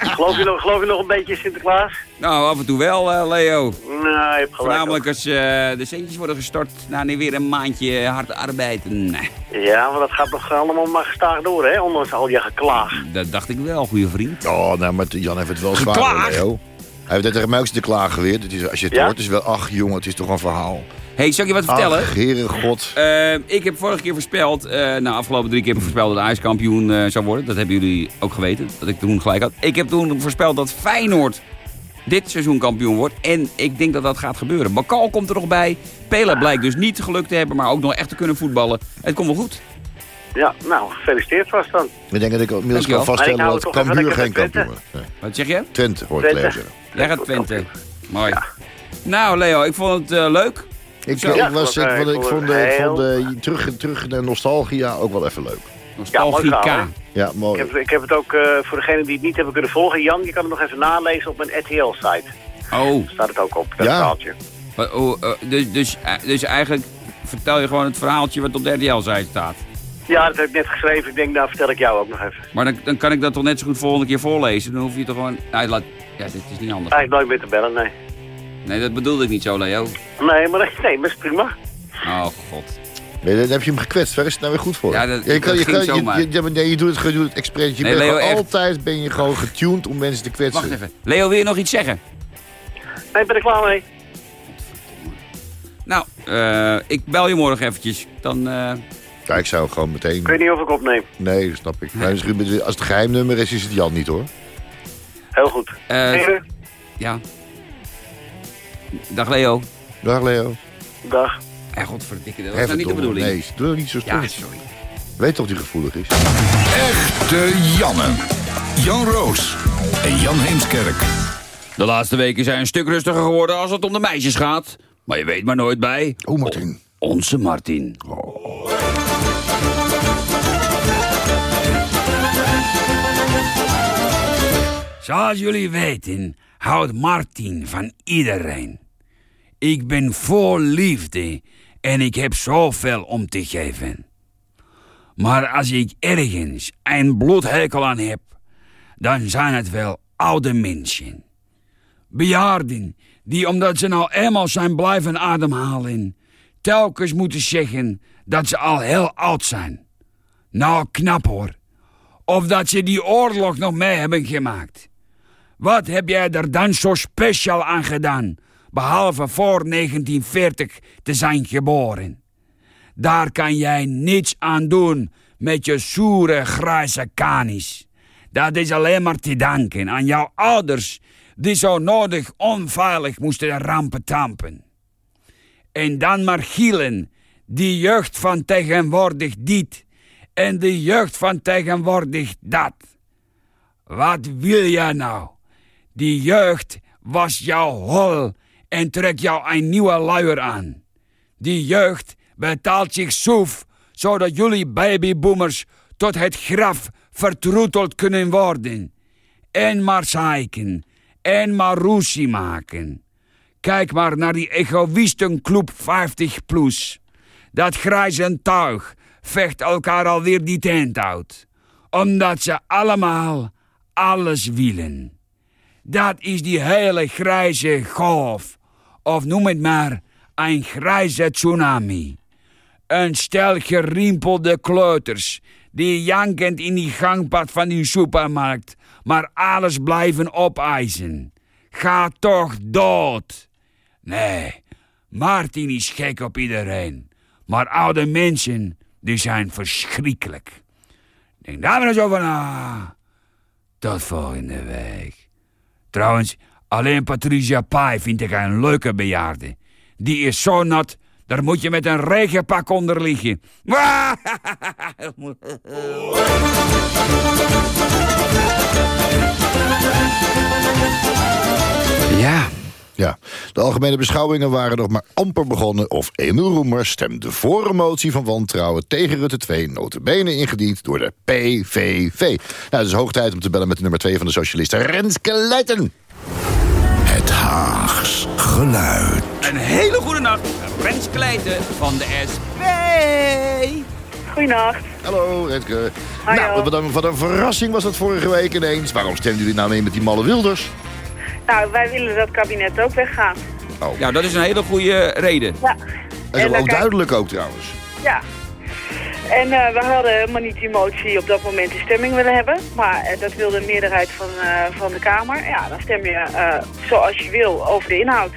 Geloof je, nog, geloof je nog een beetje in Sinterklaas? nou, af en toe wel, eh, Leo. Nou, je hebt gelijk. Voornamelijk als eh, de centjes worden gestort na weer een maandje hard arbeiden. Ja, maar dat gaat nog allemaal maar gestaag door, hè? Ondanks al je geklaag. dat dacht ik wel, goede vriend. Oh, nou, maar Jan heeft het wel zwaar, Leo. Hij heeft net tegen mij ook zitten klagen weer. Als je het Ja? hoort, is het wel... Ach, jongen, het is toch een verhaal. Hey, zal ik je wat vertellen? Ach, heren god. Eh, ik heb vorige keer voorspeld, eh nou afgelopen drie keer heb ik voorspeld dat Ajax kampioen eh, zou worden. Dat hebben jullie ook geweten, dat ik toen gelijk had. Ik heb toen voorspeld dat Feyenoord dit seizoen kampioen wordt. En ik denk dat dat gaat gebeuren. Bakal komt er nog bij. Pela blijkt dus niet gelukt te hebben, maar ook nog echt te kunnen voetballen. Het komt wel goed. Ja, nou, gefeliciteerd vast dan. Ik denk dat ik inmiddels kan vaststellen dat Cambuur geen kampioen wordt. Nee. Wat zeg je? Twente, hoor ik Twente. Leo zeggen. Jij gaat Twente. Mooi. Nou Leo, ik vond het leuk. Ik, Zo. ik, Ja, was, ik ik, eh, ik ik vond, de, ik vond de, terug, terug naar nostalgia ook wel even leuk. Nostalgica. Ja, Ik mooi. heb, ik heb het ook, eh, voor degenen die het niet hebben kunnen volgen, Jan, je kan het nog even nalezen op mijn RTL-site. oh, Staat het ook op, dat Ja. verhaaltje. oh, eh, dus, dus, eh, dus eigenlijk vertel je gewoon het verhaaltje wat op de RTL-site staat. Ja, dat heb ik net geschreven. Ik denk, nou vertel ik jou ook nog even. Maar dan, dan kan ik dat toch net zo goed volgende keer voorlezen. Dan hoef je toch gewoon... Nee, laat... ja, dit is niet. Hij heeft nooit meer te bellen, nee. Nee, dat bedoelde ik niet zo, Leo. Nee, maar nee, maar is prima. Oh, god. Nee, dan heb je hem gekwetst. Waar is het nou weer goed voor? Ja, dat- je, kan, dat je, ging kan, je, zomaar. je, ja, maar nee, je doet het, je doet het expres. Je Nee, bent Leo, gewoon echt. altijd ben je gewoon getuned om mensen te kwetsen. Wacht even. Leo, wil je nog iets zeggen? Nee, ben ik klaar mee? Nou, eh, ik bel je morgen eventjes. Dan... eh, Ja, ik zou gewoon meteen... Ik weet niet of ik opneem. Nee, dat snap ik. Maar als het geheimnummer is, is het Jan niet hoor. Heel goed. eh, Heren, ja. Dag Leo. Dag Leo. dag. Eh, godverdikke, dat was Hef nou niet de bedoeling. Nee, doe niet zo stom. Ja, sorry. Weet toch die gevoelig is? Echte Janne. Jan Roos en Jan Heemskerk. De laatste weken zijn een stuk rustiger geworden als het om de meisjes gaat. Maar je weet maar nooit bij. Oh, Martin. Onze Martin. Zoals jullie weten, houdt Martin van iedereen. Ik ben vol liefde en ik heb zoveel om te geven. Maar als ik ergens een bloedhekel aan heb, dan zijn het wel oude mensen. Bejaarden die omdat ze nou eenmaal zijn blijven ademhalen, telkens moeten zeggen dat ze al heel oud zijn. Nou, knap hoor. Of dat ze die oorlog nog mee hebben gemaakt. Wat heb jij er dan zo speciaal aan gedaan, behalve voor 1940 te zijn geboren? Daar kan jij niets aan doen met je soere grijze kanis. Dat is alleen maar te danken aan jouw ouders, die zo nodig onveilig moesten rampen tampen. En dan maar gielen, die jeugd van tegenwoordig dit en de jeugd van tegenwoordig dat. Wat wil jij nou? Die jeugd was jou hol en trekt jou een nieuwe luier aan. Die jeugd betaalt zich soef, zodat jullie babyboomers tot het graf vertroeteld kunnen worden. En maar zeiken, en maar ruzie maken. Kijk maar naar die egoïstenclub 50 plus. Dat grijze tuig vecht elkaar alweer die tent uit. Omdat ze allemaal alles willen. Dat is die hele grijze golf. Of noem het maar een grijze tsunami. Een stel gerimpelde kleuters die jankend in die gangpad van die supermarkt maar alles blijven opeisen. Ga toch dood. Nee, Martin is gek op iedereen. Maar oude mensen, die zijn verschrikkelijk. Denk daar maar eens over na. Tot volgende week. Trouwens, alleen Patricia Pai vind ik een leuke bejaarde. Die is zo nat, daar moet je met een regenpak onder liggen. Ja. Ja, de algemene beschouwingen waren nog maar amper begonnen... of Emil Roemer stemde voor een motie van wantrouwen... tegen Rutte 2, notabene ingediend door de PVV. Nou, het is hoog tijd om te bellen met de nummer 2 van de socialisten... Renske Leijten. Haags geluid. Een hele goede nacht. Rens Kleijten van de SP. Goedenacht. Hallo, Renske. Hallo. Nou, wat een, wat een verrassing was dat vorige week ineens. Waarom stemden jullie nou mee met die malle wilders? Nou, wij willen dat kabinet ook weggaan. Ja, dat is een hele goede reden. Ja. Dat is dan ook kijk- duidelijk ook trouwens. Ja. En eh, we hadden helemaal niet die motie op dat moment in stemming willen hebben. Maar eh, dat wilde een meerderheid van, eh, van de Kamer. Ja, dan stem je zoals je wil over de inhoud.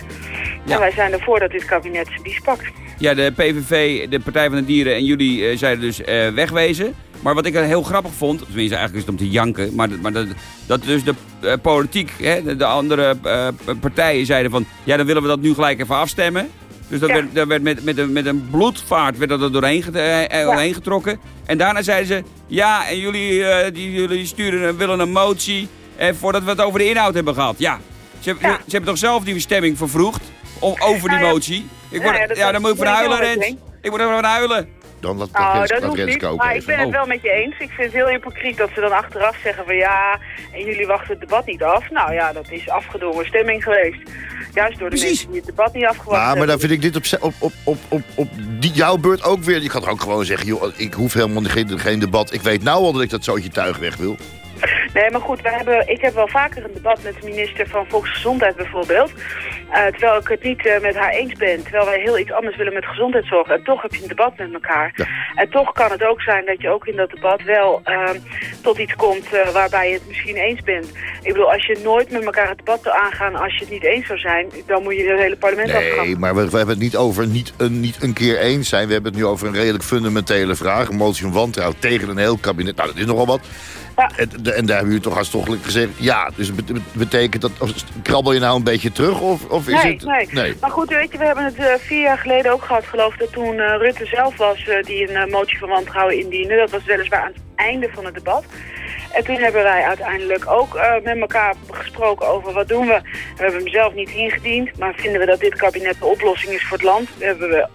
Ja. En wij zijn ervoor dat dit kabinet bies pakt. Ja, de PVV, de Partij van de Dieren en jullie zeiden dus wegwezen. Maar wat ik heel grappig vond, tenminste eigenlijk is het om te janken... maar, dat- maar dat, dat dus de politiek, hè, de, de andere partijen zeiden van... ja, dan willen we dat nu gelijk even afstemmen. Dus dat Ja. werd, dat werd met, met, een, met een bloedvaart werd dat er doorheen, eh, eh, doorheen getrokken. En daarna zeiden ze... ja, en jullie, eh, die, jullie sturen, willen een motie... voordat we het over de inhoud hebben gehad. Ja, ze, ze hebben toch zelf die stemming vervroegd... over die Nou motie... Ik Ja, word, ja, dan moet ik van huilen, Rens. Ik moet even van huilen. Dan laat Nou, Renske, dat laat hoeft Renske niet. ook Maar ik ben het Oh. wel met je eens. Ik vind het heel hypocriet dat ze dan achteraf zeggen van ja, en jullie wachten het debat niet af. Nou ja, dat is afgedwongen stemming geweest. Juist door de Precies. mensen die het debat niet afgewacht Ja, maar dan hebben. vind ik dit op, op, op, op, op, op die, jouw beurt ook weer. Je kan er ook gewoon zeggen, joh, ik hoef helemaal geen, geen debat. Ik weet nou al dat ik dat zootje tuig weg wil. Nee, maar goed, we hebben, ik heb wel vaker een debat met de minister van Volksgezondheid bijvoorbeeld. Eh, terwijl ik het niet eh, met haar eens ben. Terwijl wij heel iets anders willen met gezondheidszorg. En toch heb je een debat met elkaar. Ja. En toch kan het ook zijn dat je ook in dat debat wel ehm, tot iets komt eh, waarbij je het misschien eens bent. Ik bedoel, als je nooit met elkaar het debat zou aangaan als je het niet eens zou zijn, dan moet je het hele parlement afgaan. Nee, maar we, we hebben het niet over niet een, niet een keer eens zijn. We hebben het nu over een redelijk fundamentele vraag. Een motie van wantrouwen tegen een heel kabinet. Nou, dat is nogal wat. Ja. En, en daar hebben jullie toch hartstochtelijk gezegd... ja, dus betekent dat... of krabbel je nou een beetje terug of, of is Nee, het... nee, Maar goed, weet je, we hebben het eh, vier jaar geleden ook gehad, geloof ik, dat toen eh, Rutte zelf was eh, die een motie van wantrouwen indiende. Dat was weliswaar aan het einde van het debat. En toen hebben wij uiteindelijk ook eh, met elkaar gesproken over wat doen we. We hebben hem zelf niet ingediend, maar vinden we dat dit kabinet de oplossing is voor het land. We hebben we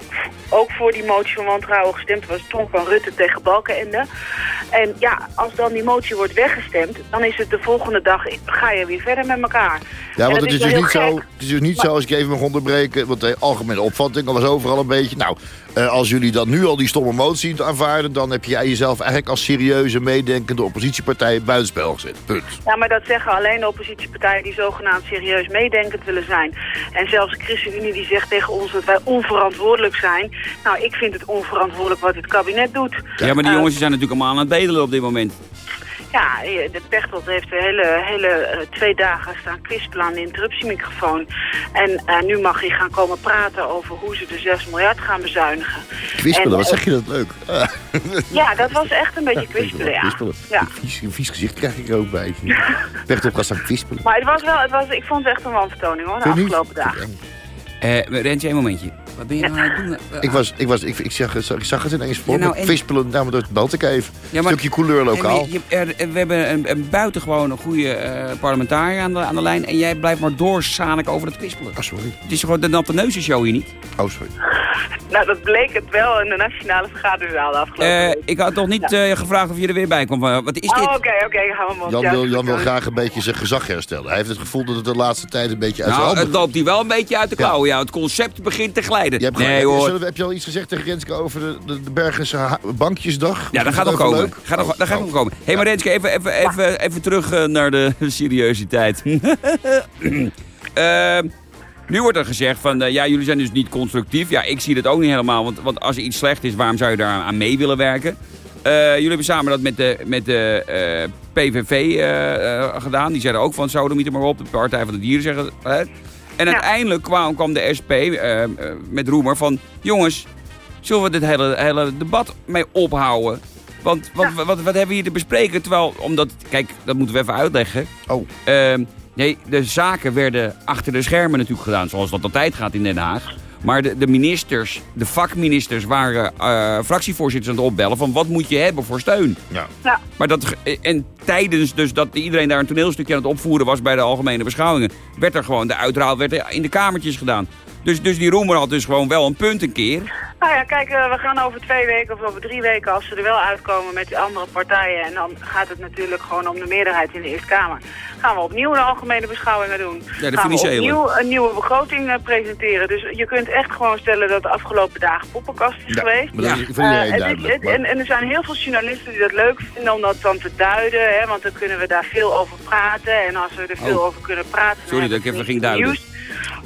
ook voor die motie van wantrouwen gestemd. Dat was toen van Rutte tegen Balkenende. En ja, als dan die motie wordt weggestemd, dan is het de volgende dag, ga je weer verder met elkaar. Ja, want dat het is, dus niet zo, het is dus niet zo, als ik even mag onderbreken... want de algemene opvatting was overal een beetje... nou, eh, als jullie dan nu al die stomme motie aanvaarden... dan heb jij jezelf eigenlijk als serieuze meedenkende oppositiepartij buitenspel gezet. Punt. Ja, maar dat zeggen alleen de oppositiepartijen die zogenaamd serieus meedenkend willen zijn. En zelfs de ChristenUnie die zegt tegen ons dat wij onverantwoordelijk zijn. Nou, ik vind het onverantwoordelijk wat het kabinet doet. Ja, maar die Eh, jongens zijn natuurlijk allemaal aan het bedelen op dit moment. Ja, eh, de Pechtold heeft de hele, hele eh, twee dagen staan kwispelen aan de interruptiemicrofoon. En eh, nu mag hij gaan komen praten over hoe ze de 6 miljard gaan bezuinigen. Kwispelen, En, wat zeg je dat leuk. Ja, dat was echt een beetje kwispelen, ja. Kwispelen. ja. Een vies, gezicht krijg ik er ook bij. Op gaan staan kwispelen. Maar het was wel, het was, ik vond het echt een wanvertoning hoor, de afgelopen dagen. Eh Rentje, een momentje. Wat ben je nou aan het doen? Eh, Ik, was, ik, was, ik, ik, zag, ik zag het ineens voor Ja, nou, me. en- Kwispelen, nou, maar dat belt ik even. Ja, maar- Stukje couleur lokaal. Je- er- we hebben een, een buitengewoon goede eh, parlementariër aan de, aan de lijn. En jij blijft maar doorzaniken over het kwispelen. Oh, sorry. Het is gewoon de natte neusenshow hier niet. Oh, sorry. Nou, dat bleek het wel in de nationale vergaderzaal de afgelopen Eh, week. ik had toch niet eh, gevraagd of je er weer bij kwam. Wat is dit? Oh, oké, oké, gaan we hem op. Jan Ja, wil, Jan wil graag een beetje zijn gezag herstellen. Hij heeft het gevoel dat het de laatste tijd een beetje uit zijn nou, handen het loopt hier wel een beetje uit de klauwen. Ja. Het concept begint te glijden. Je hebt nee hoor. Zullen we- heb je al iets gezegd tegen Renske over de, de, de Bergense bankjesdag? Ja, dat gaat nog komen. leuk? Gaat nog, Oh, dat gaat oh. nog komen. Hé, hey, maar Renske, even, even, even, even terug eh, naar de seriositeit. Ehm, nu wordt er gezegd van, eh, ja, jullie zijn dus niet constructief. Ja, ik zie dat ook niet helemaal, want, want als er iets slecht is, waarom zou je daar aan mee willen werken? Eh, jullie hebben samen dat met de, met de eh, PVV gedaan. Die zeiden ook van, zo, er maar op. De Partij van de Dieren zeggen... En Ja. uiteindelijk kwam, kwam de SP eh, eh, met Roemer van... jongens, zullen we dit hele, hele debat mee ophouden? Want wat, wat, wat, hebben we hier te bespreken? Terwijl, omdat, kijk, dat moeten we even uitleggen. Oh. Ehm, nee, de zaken werden achter de schermen natuurlijk gedaan, zoals dat altijd gaat in Den Haag. Maar de, de ministers, de vakministers, waren eh, fractievoorzitters aan het opbellen van wat moet je hebben voor steun. Ja. Ja. Maar dat, en tijdens dus dat iedereen daar een toneelstukje aan het opvoeren was bij de algemene beschouwingen, werd er gewoon de uitraal werd er in de kamertjes gedaan. Dus, dus die roemer had dus gewoon wel een punt een keer. Nou ja, kijk, eh, we gaan over twee weken of over drie weken, als ze er wel uitkomen met die andere partijen, en dan gaat het natuurlijk gewoon om de meerderheid in de Eerste Kamer, gaan we opnieuw de algemene beschouwingen doen. Ja, de gaan we opnieuw een nieuwe begroting eh, presenteren. Dus je kunt echt gewoon stellen dat de afgelopen dagen poppenkast is Ja, geweest. maar dat is voor Eh, het duidelijk. het- en, en er zijn heel veel journalisten die dat leuk vinden om dat dan te duiden, hè, want dan kunnen we daar veel over praten. En als we er veel Oh. over kunnen praten... Sorry dat ik even ging duiden. nieuws.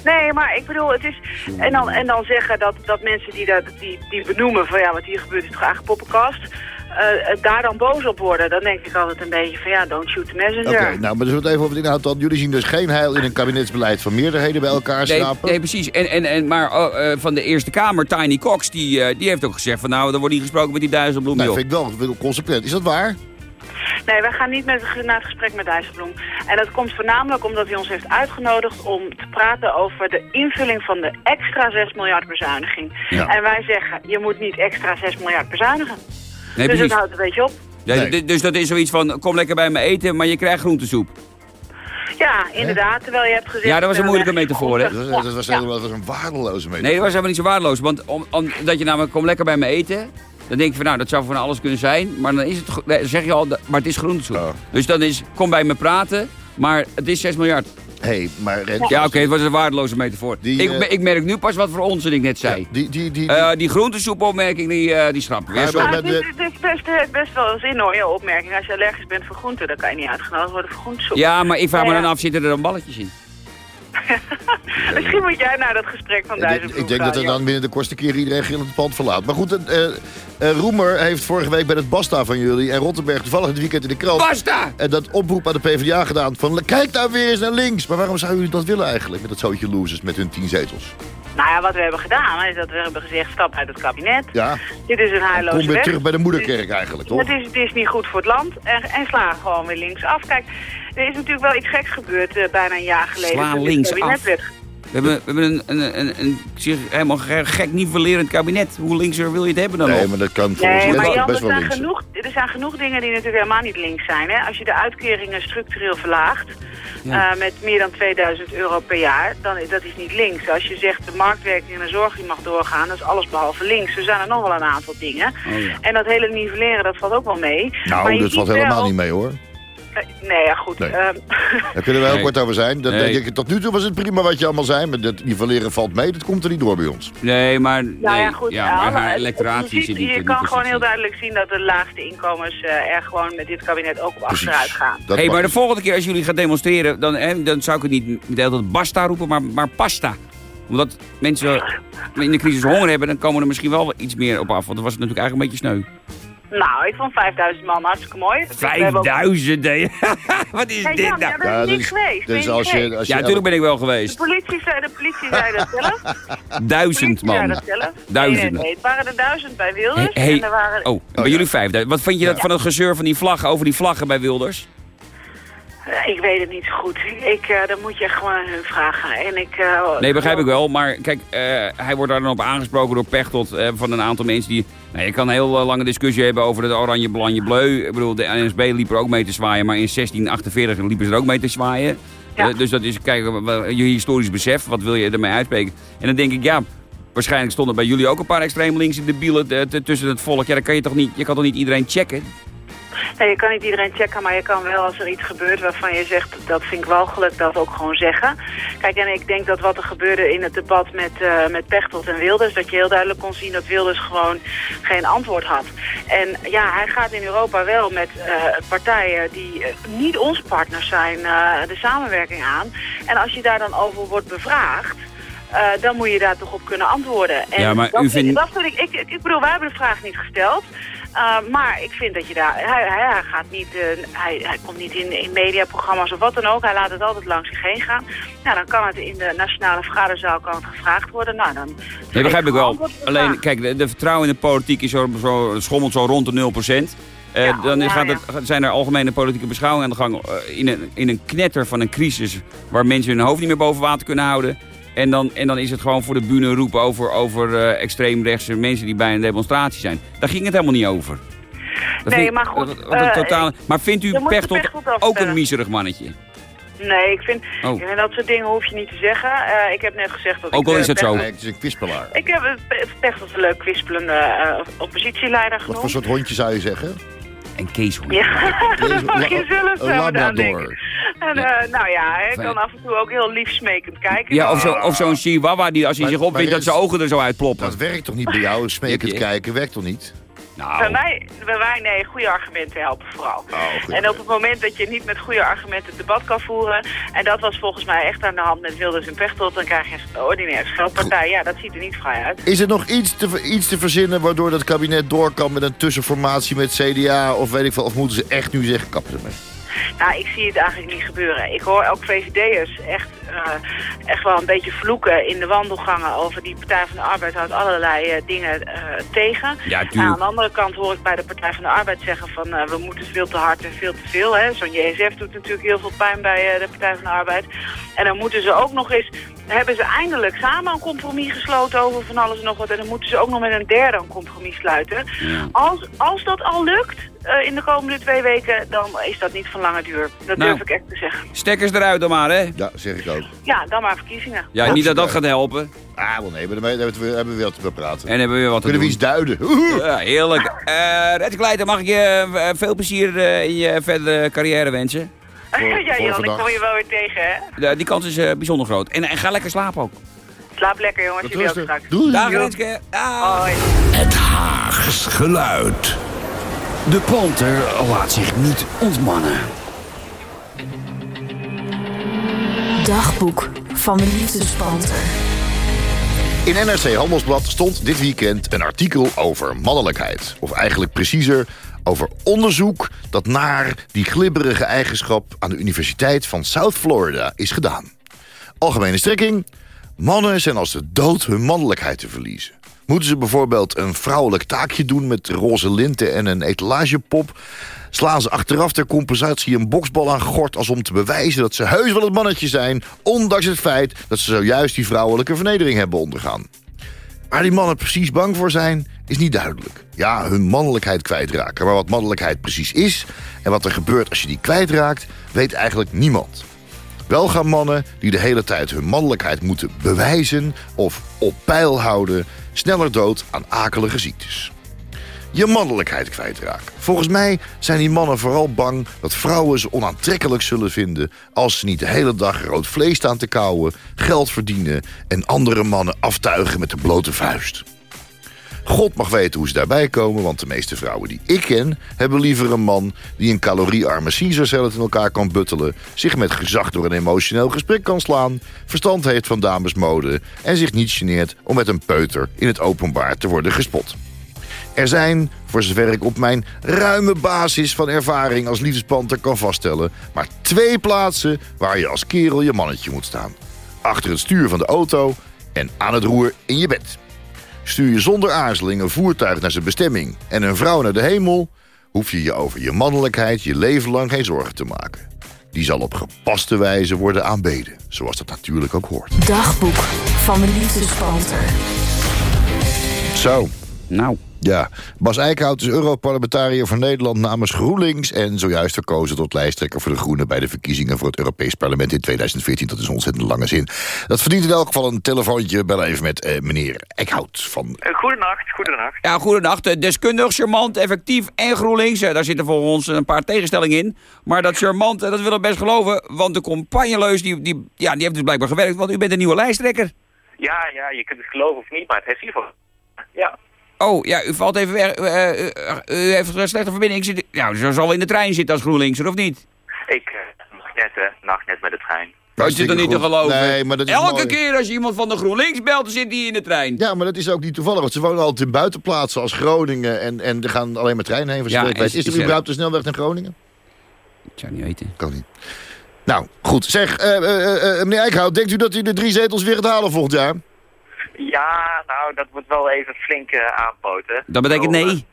Nee, maar ik bedoel, het is... En dan, en dan zeggen dat, dat mensen die, dat, die, die benoemen van ja, wat hier gebeurt is toch eigenlijk poppenkast... eh, eh, daar dan boos op worden. Dan denk ik altijd een beetje van ja, don't shoot the messenger. Oké, nou, maar we het even over de inhoud dan. Jullie zien dus geen heil in een kabinetsbeleid van meerderheden bij elkaar Nee, schrapen. nee precies. En, en, en, maar oh, eh, van de Eerste Kamer, Tiny Cox, die, die heeft ook gezegd van nou, er wordt niet gesproken met die duizendbloem, nou, joh. vind ik wel, wel consequent. Is dat waar? Nee, wij gaan niet met, naar het gesprek met Dijsselbloem. En dat komt voornamelijk omdat hij ons heeft uitgenodigd om te praten over de invulling van de extra 6 miljard bezuiniging. Ja. En wij zeggen, je moet niet extra 6 miljard bezuinigen. Nee, dus precies. het houdt een beetje op. Ja, Nee. d- Dus dat is zoiets van, kom lekker bij me eten, maar je krijgt groentesoep. Ja, inderdaad. Terwijl je hebt gezegd... Ja, dat was een eh, moeilijke metafoor, hè? Dat was, dat was, ja. helemaal- dat was een waardeloze metafoor. Nee, dat was helemaal niet zo waardeloos. Want om, om- dat je namelijk, kom lekker bij me eten. Dan denk je van, nou, dat zou van alles kunnen zijn. Maar dan is het, zeg je al, maar het is groentesoep. Oh. Dus dan is, kom bij me praten, maar het is 6 miljard. hey, maar Rens, Ja, oké, het was een waardeloze metafoor. Die, ik, eh, ik merk nu pas wat voor onzin ik net zei. ja, die, die, die, Eh, die groentesoepopmerking, die, eh die schrappen we weer. Het is, het is best, het heeft best wel een zin hoor, je opmerking. Als je allergisch bent voor groenten, dan kan je niet uitgenodigd worden voor groentesoep. Ja, maar ik vraag me Ja, ja. dan af, zitten er dan balletjes in? Misschien moet jij naar dat gesprek van ik, Dijsselbloem ik denk dat er dan binnen de kortste keer iedereen gillend het pand verlaat. Maar goed, eh, eh, Roemer heeft vorige week bij het Basta van jullie en Rottenberg toevallig het weekend in de krant... Basta! En dat oproep aan de PvdA gedaan van kijk nou weer eens naar links. Maar waarom zouden jullie dat willen eigenlijk met dat zootje losers met hun tien zetels? Nou ja, wat we hebben gedaan is dat we hebben gezegd, stap uit het kabinet. Ja, Dit is een heilloze kom weer weg. terug bij de moederkerk eigenlijk, toch? Het is, het is niet goed voor het land en, en sla gewoon weer links af. Kijk, er is natuurlijk wel iets geks gebeurd eh, bijna een jaar geleden. Sla toen We hebben, we hebben een, een, een, een, helemaal ge- gek nivellerend kabinet. Hoe linkser wil je het hebben dan Nee, nog? maar dat kan volgens Nee, mij maar best, er wel zijn, links. genoeg, er zijn genoeg dingen die natuurlijk helemaal niet links zijn. Hè? Als je de uitkeringen structureel verlaagt Ja. eh, met meer dan 2000 euro per jaar, dan is dat is niet links. Als je zegt de marktwerking en de zorg die mag doorgaan, dat is alles behalve links. Er zijn er nog wel een aantal dingen. Oh, ja. En dat hele nivelleren, dat valt ook wel mee. Nou, dat valt helemaal wel- niet mee hoor. Eh, nee, ja goed. Nee. ehm, Daar kunnen we heel Nee. kort over zijn. Dat, Nee. denk ik, tot nu toe was het prima wat je allemaal zei. Maar dat nivelleren valt mee, dat komt er niet door bij ons. Nee, maar, nee, Nou ja, goed. ja, ja, maar haar zit ziet- niet je kan precies gewoon heel duidelijk zien dat de laagste inkomens eh, er gewoon met dit kabinet ook op achteruit gaan. Dat hey, maar de volgende keer als jullie gaan demonstreren, dan, hè, dan zou ik het niet de hele tijd basta roepen, maar, maar pasta. Omdat mensen in de crisis honger hebben, dan komen er misschien wel iets meer op af. Want dan was het natuurlijk eigenlijk een beetje sneu. Nou, ik vond 5000 man hartstikke mooi. We hebben ook- 5000, hè? Wat is Ja, dit Jan, nou? ja, ben dat niet is- geweest? Ben Dus je als niet je, geweest? als Ja, natuurlijk ben ik wel De geweest. politie zei, de politie zei dat zelf. Duizend De politie zei man. dat zelf. Duizenden. Nee, nee, nee. Het waren er duizend bij Wilders. Hey, hey, En er waren... Oh, bij jullie vijfduizend. Wat vind je dat van het gezeur van die vlaggen over die vlaggen bij Wilders? Eh, Ik weet het niet zo goed. Ik, eh dan moet je echt gewoon aan hun vragen. En ik, eh, Nee, begrijp ik wel. Maar kijk, hij wordt daar dan op aangesproken door Pechtold van een aantal mensen die... Nou, je kan een heel lange discussie hebben over het oranje blanje bleu. Ik bedoel, de NSB liep er ook mee te zwaaien, maar in 1648 liepen ze er ook mee te zwaaien. Ja. Dus dat is, kijk, je historisch besef, wat wil je ermee uitspreken? En dan denk ik, ja, waarschijnlijk stonden bij jullie ook een paar extreem linkse debielen eh, t- tussen het volk. Ja, dan kan je toch niet, je kan toch niet iedereen checken? Je kan niet iedereen checken, maar je kan wel als er iets gebeurt waarvan je zegt, dat vind ik walgelijk, dat ook gewoon zeggen. Kijk, en ik denk dat wat er gebeurde in het debat met, eh met Pechtold en Wilders, dat je heel duidelijk kon zien dat Wilders gewoon geen antwoord had. En ja, hij gaat in Europa wel met eh, partijen die eh, niet onze partners zijn, de samenwerking aan. En als je daar dan over wordt bevraagd, dan moet je daar toch op kunnen antwoorden. En Ja, maar dat u vind, vindt- dat vind ik, ik, ik, ik bedoel, wij hebben de vraag niet gesteld. Uh, maar ik vind dat je daar... Hij, hij, gaat niet... Uh, hij, hij komt niet in, in mediaprogramma's of wat dan ook. Hij laat het altijd langs zich heen gaan. Nou, dan kan het in de nationale vergaderzaal kan het gevraagd worden. Nou, dan... Nee, begrijp ik wel. Alleen, kijk, de, de, vertrouwen in de politiek is zo, zo, schommelt zo rond de 0%. Uh, ja, dan ja, gaat het, zijn er algemene politieke beschouwingen aan de gang in, een, in een knetter van een crisis... waar mensen hun hoofd niet meer boven water kunnen houden... En dan, en dan is het gewoon voor de bühne roepen over, over uh, extreemrechtse mensen die bij een demonstratie zijn. Daar ging het helemaal niet over. Dat nee, maar goed. Dat, dat, totaal, maar vindt u Pechtold ook een miserig mannetje? Nee, ik vind, oh. ik vind dat soort dingen hoef je niet te zeggen. Uh, ik heb net gezegd dat Ook al is het zo. Nee, het is een kwispelaar. Ik heb Pechtold een leuk kwispelende uh, oppositieleider genoemd. Wat voor soort hondje zou je zeggen? En Kees Ja, dat mag je zelf zo denken. En, uh, nou ja, hij kan af en toe ook heel lief smekend kijken. Ja, of zo'n zo, zo chihuahua die als hij zich opwindt dat zijn ogen er zo uitploppen. Dat werkt toch niet bij jou? Smekend kijken werkt toch niet? Nou. Bij, mij, bij mij, nee, goede argumenten helpen vooral. Oh, en op het moment dat je niet met goede argumenten het debat kan voeren... en dat was volgens mij echt aan de hand met Wilders en Pechtold... dan krijg je een ordinaire scheldpartij. Ja, dat ziet er niet vrij uit. Is er nog iets te, iets te verzinnen waardoor dat kabinet door kan... met een tussenformatie met CDA of weet ik veel... of moeten ze echt nu zeggen, kappen ermee? Nou, ik zie het eigenlijk niet gebeuren. Ik hoor ook VVD'ers echt, uh, echt wel een beetje vloeken in de wandelgangen over die Partij van de Arbeid houdt allerlei uh, dingen uh, tegen. Ja, nou, aan de andere kant hoor ik bij de Partij van de Arbeid zeggen van we moeten veel te hard en veel te veel. Zo'n JSF doet natuurlijk heel veel pijn bij de Partij van de Arbeid. En dan moeten ze ook nog eens hebben ze eindelijk samen een compromis gesloten over van alles en nog wat. En dan moeten ze ook nog met een derde een compromis sluiten. Als, als dat al lukt uh, in de komende twee weken, dan is dat niet van lange duur. Dat nou, durf ik echt te zeggen. Stekkers eruit dan maar, hè? Ja, zeg ik ook. Ja, dan maar verkiezingen. Ja, niet dat dat gaat helpen. Ah, wel nee, maar dan hebben we, hebben we weer wat te praten. En hebben we weer wat Kunnen we iets duiden. Ja, heerlijk. Uh, Red Kleiter, mag ik je uh, veel plezier in je verdere carrière wensen? ja, Jan, ik kom je wel weer tegen, hè? De, die kans is uh, bijzonder groot. En, en, ga lekker slapen ook. Slaap lekker, jongens. Jullie ook straks. Doei. Dag, Renske. Hoi. Het Haags geluid. De panter laat zich niet ontmannen. Dagboek van de liefdespanter. In NRC Handelsblad stond dit weekend een artikel over mannelijkheid. Of eigenlijk preciezer over onderzoek dat naar die glibberige eigenschap... aan de Universiteit van South Florida is gedaan. Algemene strekking, mannen zijn als de dood hun mannelijkheid te verliezen. Moeten ze bijvoorbeeld een vrouwelijk taakje doen met roze linten en een etalagepop... slaan ze achteraf ter compensatie een boksbal aan gort... als om te bewijzen dat ze heus wel het mannetje zijn... ondanks het feit dat ze zojuist die vrouwelijke vernedering hebben ondergaan. Waar die mannen precies bang voor zijn, is niet duidelijk. Ja, hun mannelijkheid kwijtraken. Maar wat mannelijkheid precies is... en wat er gebeurt als je die kwijtraakt, weet eigenlijk niemand. Wel gaan mannen die de hele tijd hun mannelijkheid moeten bewijzen... of op peil houden, sneller dood aan akelige ziektes. Je mannelijkheid kwijtraken. Volgens mij zijn die mannen vooral bang dat vrouwen ze onaantrekkelijk zullen vinden... als ze niet de hele dag rood vlees staan te kauwen, geld verdienen... en andere mannen aftuigen met de blote vuist. God mag weten hoe ze daarbij komen, want de meeste vrouwen die ik ken... hebben liever een man die een caloriearme Caesar in elkaar kan buttelen... zich met gezag door een emotioneel gesprek kan slaan... verstand heeft van damesmode... en zich niet geneert om met een peuter in het openbaar te worden gespot. Er zijn, voor zover ik op mijn ruime basis van ervaring als liefdespanter kan vaststellen... maar twee plaatsen waar je als kerel je mannetje moet staan. Achter het stuur van de auto en aan het roer in je bed. Stuur je zonder aarzeling een voertuig naar zijn bestemming en een vrouw naar de hemel... hoef je je over je mannelijkheid je leven lang geen zorgen te maken. Die zal op gepaste wijze worden aanbeden, zoals dat natuurlijk ook hoort. Dagboek van de liefdespanter. Zo. Nou. Ja, Bas Eickhout is Europarlementariër voor Nederland namens GroenLinks... en zojuist verkozen tot lijsttrekker voor de Groenen... bij de verkiezingen voor het Europees Parlement in 2014. Dat is een ontzettend lange zin. Dat verdient in elk geval een telefoontje. Bel even met uh, meneer Eickhout van... Uh, goedenacht, goedenacht. Ja, goedenacht. Eh, deskundig, charmant, effectief en GroenLinks. daar zitten voor ons een paar tegenstellingen in. Maar dat charmant, dat willen we best geloven. Want de campagneleus, die, die, ja, die heeft dus blijkbaar gewerkt. Want u bent een nieuwe lijsttrekker. Ja, ja, je kunt het geloven of niet, maar het heeft geval... Ja. Oh, ja, u valt even weg. Uh, u heeft een slechte verbinding. Zit, nou, zo zal in de trein zitten als GroenLinks, of niet? Ik uh, mag net, uh, nacht net met de trein. Dat is toch niet te geloven? Nee, maar dat is Elke mooi. keer als je iemand van de GroenLinks belt, dan zit die in de trein. Ja, maar dat is ook niet toevallig, want ze wonen altijd in buitenplaatsen als Groningen... en, en er gaan alleen maar treinen heen. Ja, is er is er- überhaupt een snelweg naar Groningen? Ik zou niet weten. Kan niet. Nou, goed. Zeg, eh, eh, eh, meneer Eickhout, denkt u dat u de drie zetels weer gaat halen volgend jaar? Ja, nou, dat wordt wel even flink eh, aanpoten. Dat betekent nee.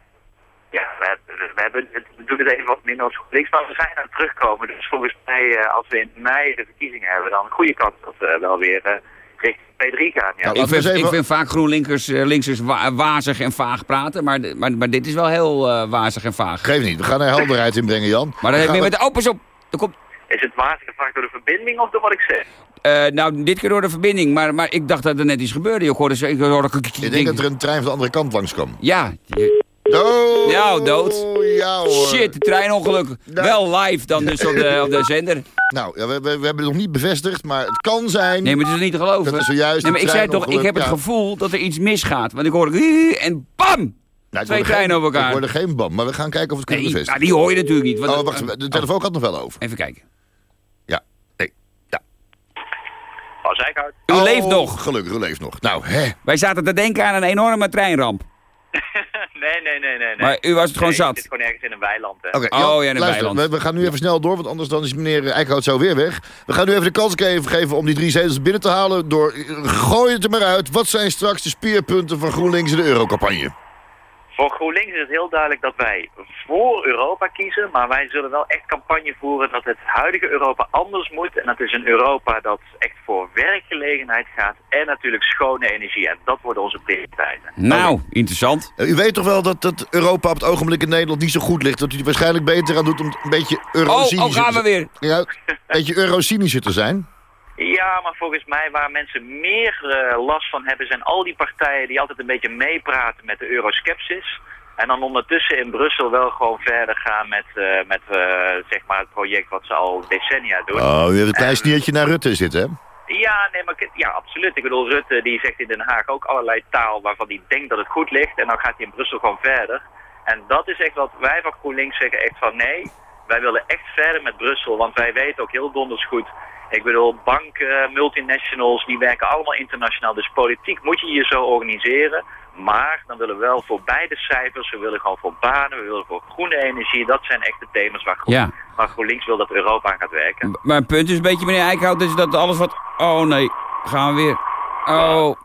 Ja, we, hebben- we, hebben, het- we doen het even wat minder als GroenLinks, maar we zijn aan het terugkomen. Dus volgens mij, eh, als we in mei de verkiezingen hebben, dan een goede kans dat we wel weer eh, richting P3 gaan. Ja. Nou, Ik vind, eens even- ik vind vaak GroenLinkers eh, linksers wa- wazig en vaag praten, maar, maar, maar dit is wel heel eh, wazig en vaag. Geef niet, we gaan er helderheid in brengen, Jan. Maar dan heb je gaan met de opens op. Er komt, Is het water vaak door de verbinding of door wat ik zeg? eh, nou, dit keer door de verbinding, maar, maar ik dacht dat er net iets gebeurde. Ik hoorde, ik hoorde we- Ik denk dat er een trein van de andere kant langs kwam. Ja, je- Dood! Ja, dood. Ja, hoor. shit, treinongeluk. Ja. Wel live dan dus op de, op de zender. Nou, ja, we, we, we hebben het nog niet bevestigd, maar het kan zijn... Nee, maar het is niet te geloven. Dat is zojuist nee, maar ik zei toch, ik heb het gevoel dat er iets misgaat. Want ik hoorde en bam! Nou, Twee treinen geen- op elkaar. Het worden geen bam, maar we gaan kijken of we het kunnen Nee, bevestigen. maar die hoor je natuurlijk niet. want- Oh, wacht, even, de telefoon gaat nog wel over. Even kijken. Ja, nee, ja. U Oh, leeft nog. Gelukkig, u leeft nog. Nou, hè. Wij zaten te denken aan een enorme treinramp. nee, nee, nee, nee. nee. Maar u was het gewoon Nee, Ik zat. zit gewoon ergens in een weiland. Hè. Oké, Oh, ja, in een luister, weiland. we, we gaan nu even snel door, want anders dan is meneer Eickhout zo weer weg. We gaan nu even de kans geven, geven om die drie zetels binnen te halen door... eh, Gooi het er maar uit. Wat zijn straks de speerpunten van GroenLinks in de eurocampagne? Voor GroenLinks is het heel duidelijk dat wij voor Europa kiezen, maar wij zullen wel echt campagne voeren dat het huidige Europa anders moet. En dat is een Europa dat echt voor werkgelegenheid gaat en natuurlijk schone energie. En dat worden onze prioriteiten. Nou, interessant. Eh, U weet toch wel dat, dat Europa op het ogenblik in Nederland niet zo goed ligt? Dat u er waarschijnlijk beter aan doet om een beetje Oh, eurocynischer oh, gaan we weer. Ja, een beetje eurocynischer te zijn. Ja, maar volgens mij waar mensen meer eh, last van hebben zijn al die partijen die altijd een beetje meepraten met de euroskepsis. En dan ondertussen in Brussel wel gewoon verder gaan met, eh, met eh, zeg maar het project wat ze al decennia doen. Oh, heeft een klein sniertje naar Rutte zitten, hè? Ja, nee, maar ja, absoluut. Ik bedoel, Rutte die zegt in Den Haag ook allerlei taal waarvan hij denkt dat het goed ligt. En dan gaat hij in Brussel gewoon verder. En dat is echt wat wij van GroenLinks zeggen. Echt van nee, wij willen echt verder met Brussel. Want wij weten ook heel donders goed. Ik bedoel, banken, multinationals, die werken allemaal internationaal. Dus politiek moet je je zo organiseren. Maar dan willen we wel voor beide cijfers. We willen gewoon voor banen, we willen voor groene energie. Dat zijn echt de thema's waar, Groen- Ja. waar GroenLinks wil dat Europa aan gaat werken. Maar het punt is een beetje, meneer Eickhout, is dat alles wat... Oh nee, gaan we weer. Oh,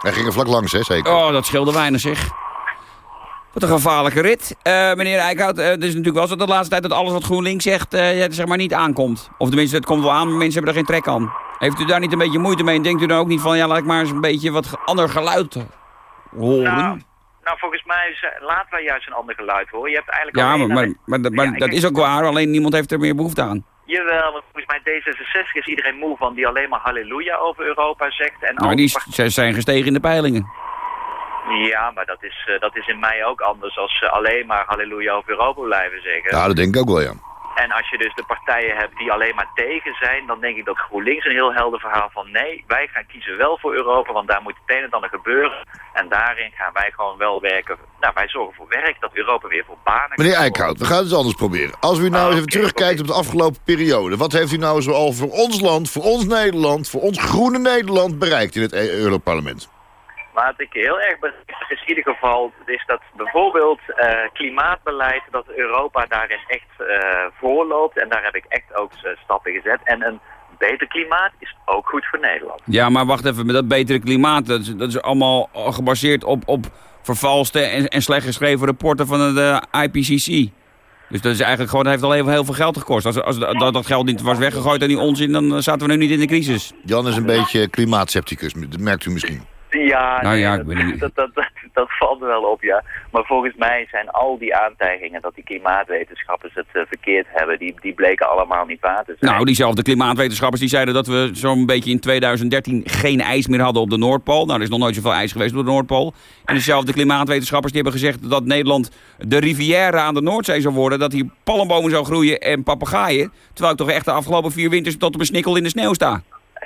Hij ging er vlak langs, hè, zeker? oh dat scheelde weinig zeg. Wat een gevaarlijke rit. Eh, meneer Eickhout, eh, het is natuurlijk wel zo de laatste tijd dat alles wat GroenLinks zegt, eh, zeg maar niet aankomt. Of tenminste, het komt wel aan, maar mensen hebben er geen trek aan. Heeft u daar niet een beetje moeite mee? En denkt u dan ook niet van, ja, laat ik maar eens een beetje wat ander geluid horen? Nou, nou, volgens mij is, laten wij juist een ander geluid horen. Je hebt eigenlijk ja, maar, maar, Ja, dat is ook waar, alleen niemand heeft er meer behoefte aan. Jawel, want volgens mij D66 is iedereen moe van die alleen maar halleluja over Europa zegt. En Maar die die zijn gestegen in de peilingen. Ja, maar dat is, eh, dat is in mij ook anders als ze alleen maar halleluja over Europa blijven zeggen. Ja, dat denk ik ook wel, ja. En als je dus de partijen hebt die alleen maar tegen zijn, dan denk ik dat GroenLinks een heel helder verhaal van nee, wij gaan kiezen wel voor Europa, want daar moet het een en ander gebeuren. En daarin gaan wij gewoon wel werken. Nou, wij zorgen voor werk, dat Europa weer voor banen Meneer kan Eickhout, we gaan het eens anders proberen. Als u nou Ah, eens even oké, terugkijkt op de afgelopen periode... wat heeft u nou zoal voor ons land, voor ons Nederland... voor ons groene Nederland bereikt in het E- Europarlement? Wat ik heel erg is in ieder geval is dat bijvoorbeeld eh, klimaatbeleid, dat Europa daarin echt eh, voorloopt. En daar heb ik echt ook eh, stappen gezet. En een beter klimaat is ook goed voor Nederland. Ja, maar wacht even, met dat betere klimaat, dat is, dat is allemaal gebaseerd op, op vervalste en, en slecht geschreven rapporten van de IPCC. Dus dat is eigenlijk gewoon, dat heeft al heel, heel veel geld gekost. Als, als dat, dat geld niet was weggegooid aan die onzin, dan zaten we nu niet in de crisis. Jan is een beetje klimaatcepticus, dat merkt u misschien. Ja, Nou ja, dat, ik dat, dat, dat, dat valt wel op, ja. Maar volgens mij zijn al die aantijgingen dat die klimaatwetenschappers het eh, verkeerd hebben, die, die bleken allemaal niet waar te zijn. Nou, diezelfde klimaatwetenschappers die zeiden dat we zo'n beetje in 2013 geen ijs meer hadden op de Noordpool. Nou, er is nog nooit zoveel ijs geweest op de Noordpool. En dezelfde klimaatwetenschappers die hebben gezegd dat Nederland de rivière aan de Noordzee zou worden. Dat hier palmbomen zou groeien en papegaaien. Terwijl ik toch echt de afgelopen vier winters tot op mijn snikkel in de sneeuw sta.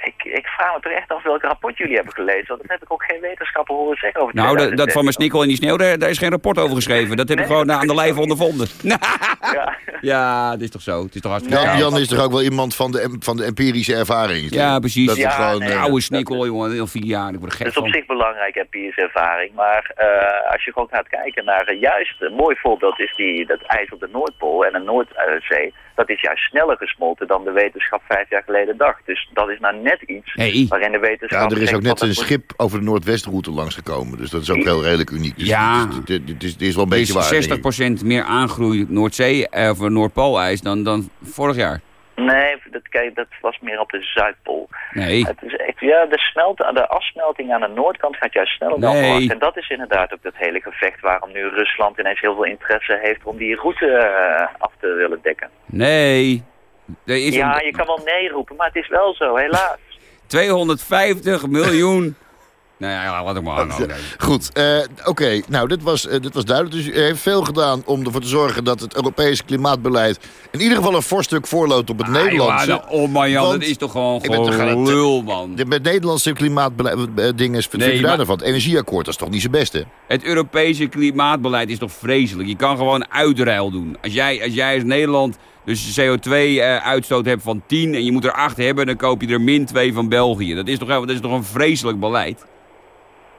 Ik, ik vraag me toch echt af welk rapport jullie hebben gelezen, want dat heb ik ook geen wetenschapper horen zeggen over Nou, dat, dat van 2013. mijn snikkel in die sneeuw, daar, daar is geen rapport over geschreven. Dat heb ik gewoon aan de lijf ondervonden. ja. ja, het is toch zo. Het is toch hartstikke Jan. Jan is toch ook wel iemand van de, van de empirische ervaring? Ja, precies. Dat is gewoon... nee, eh, Een oude snikkel, jongen. Heel vier jaar. Ik word Dat is op van. zich belangrijk, empirische ervaring. Maar eh, als je gewoon gaat kijken naar... eh, juist een mooi voorbeeld is die, dat ijs op de Noordpool en de Noordzee. Dat is juist sneller gesmolten dan de wetenschap vijf jaar geleden dacht. Dus dat is nou net iets Hey. waarin de wetenschap... ja, er is ook net een schip over de Noordwestroute langsgekomen. Dus dat is ook heel redelijk uniek. Dus Ja. Het, is- het, is- het is, het is wel een beetje waar. denk ik. is 60% meer aangroei Noordzee eh, of Noordpoolijs dan, dan vorig jaar. Nee, dat, kijk, dat was meer op de Zuidpool. Nee. Het is echt, ja, de, smelt, de afsmelting aan de noordkant gaat juist sneller dan Nee. verwacht. En dat is inderdaad ook dat hele gevecht waarom nu Rusland ineens heel veel interesse heeft om die route eh, af te willen dekken. Nee. Is Ja, een je kan wel nee roepen, maar het is wel zo, helaas. 250 miljoen. Nou ja, laat ik maar aan. oké. Goed, eh, oké. Nou, dit was, eh, dit was duidelijk. Dus u heeft veel gedaan om ervoor te zorgen dat het Europese klimaatbeleid... in ieder geval een voorstuk voorloopt op het Ah, Nederlandse. joh, nou, oh man, Jan, dat is toch gewoon, gewoon het- lul, man. Met Nederlandse klimaatbeleid eh, wat Nee, vind nou? Het energieakkoord, dat is toch niet zijn beste? Het Europese klimaatbeleid is toch vreselijk. Je kan gewoon uitruil doen. Als jij als, jij als Nederland dus CO2-uitstoot hebt van 10 en je moet er 8 hebben... dan koop je er min 2 van België. Dat is toch, dat is toch een vreselijk beleid?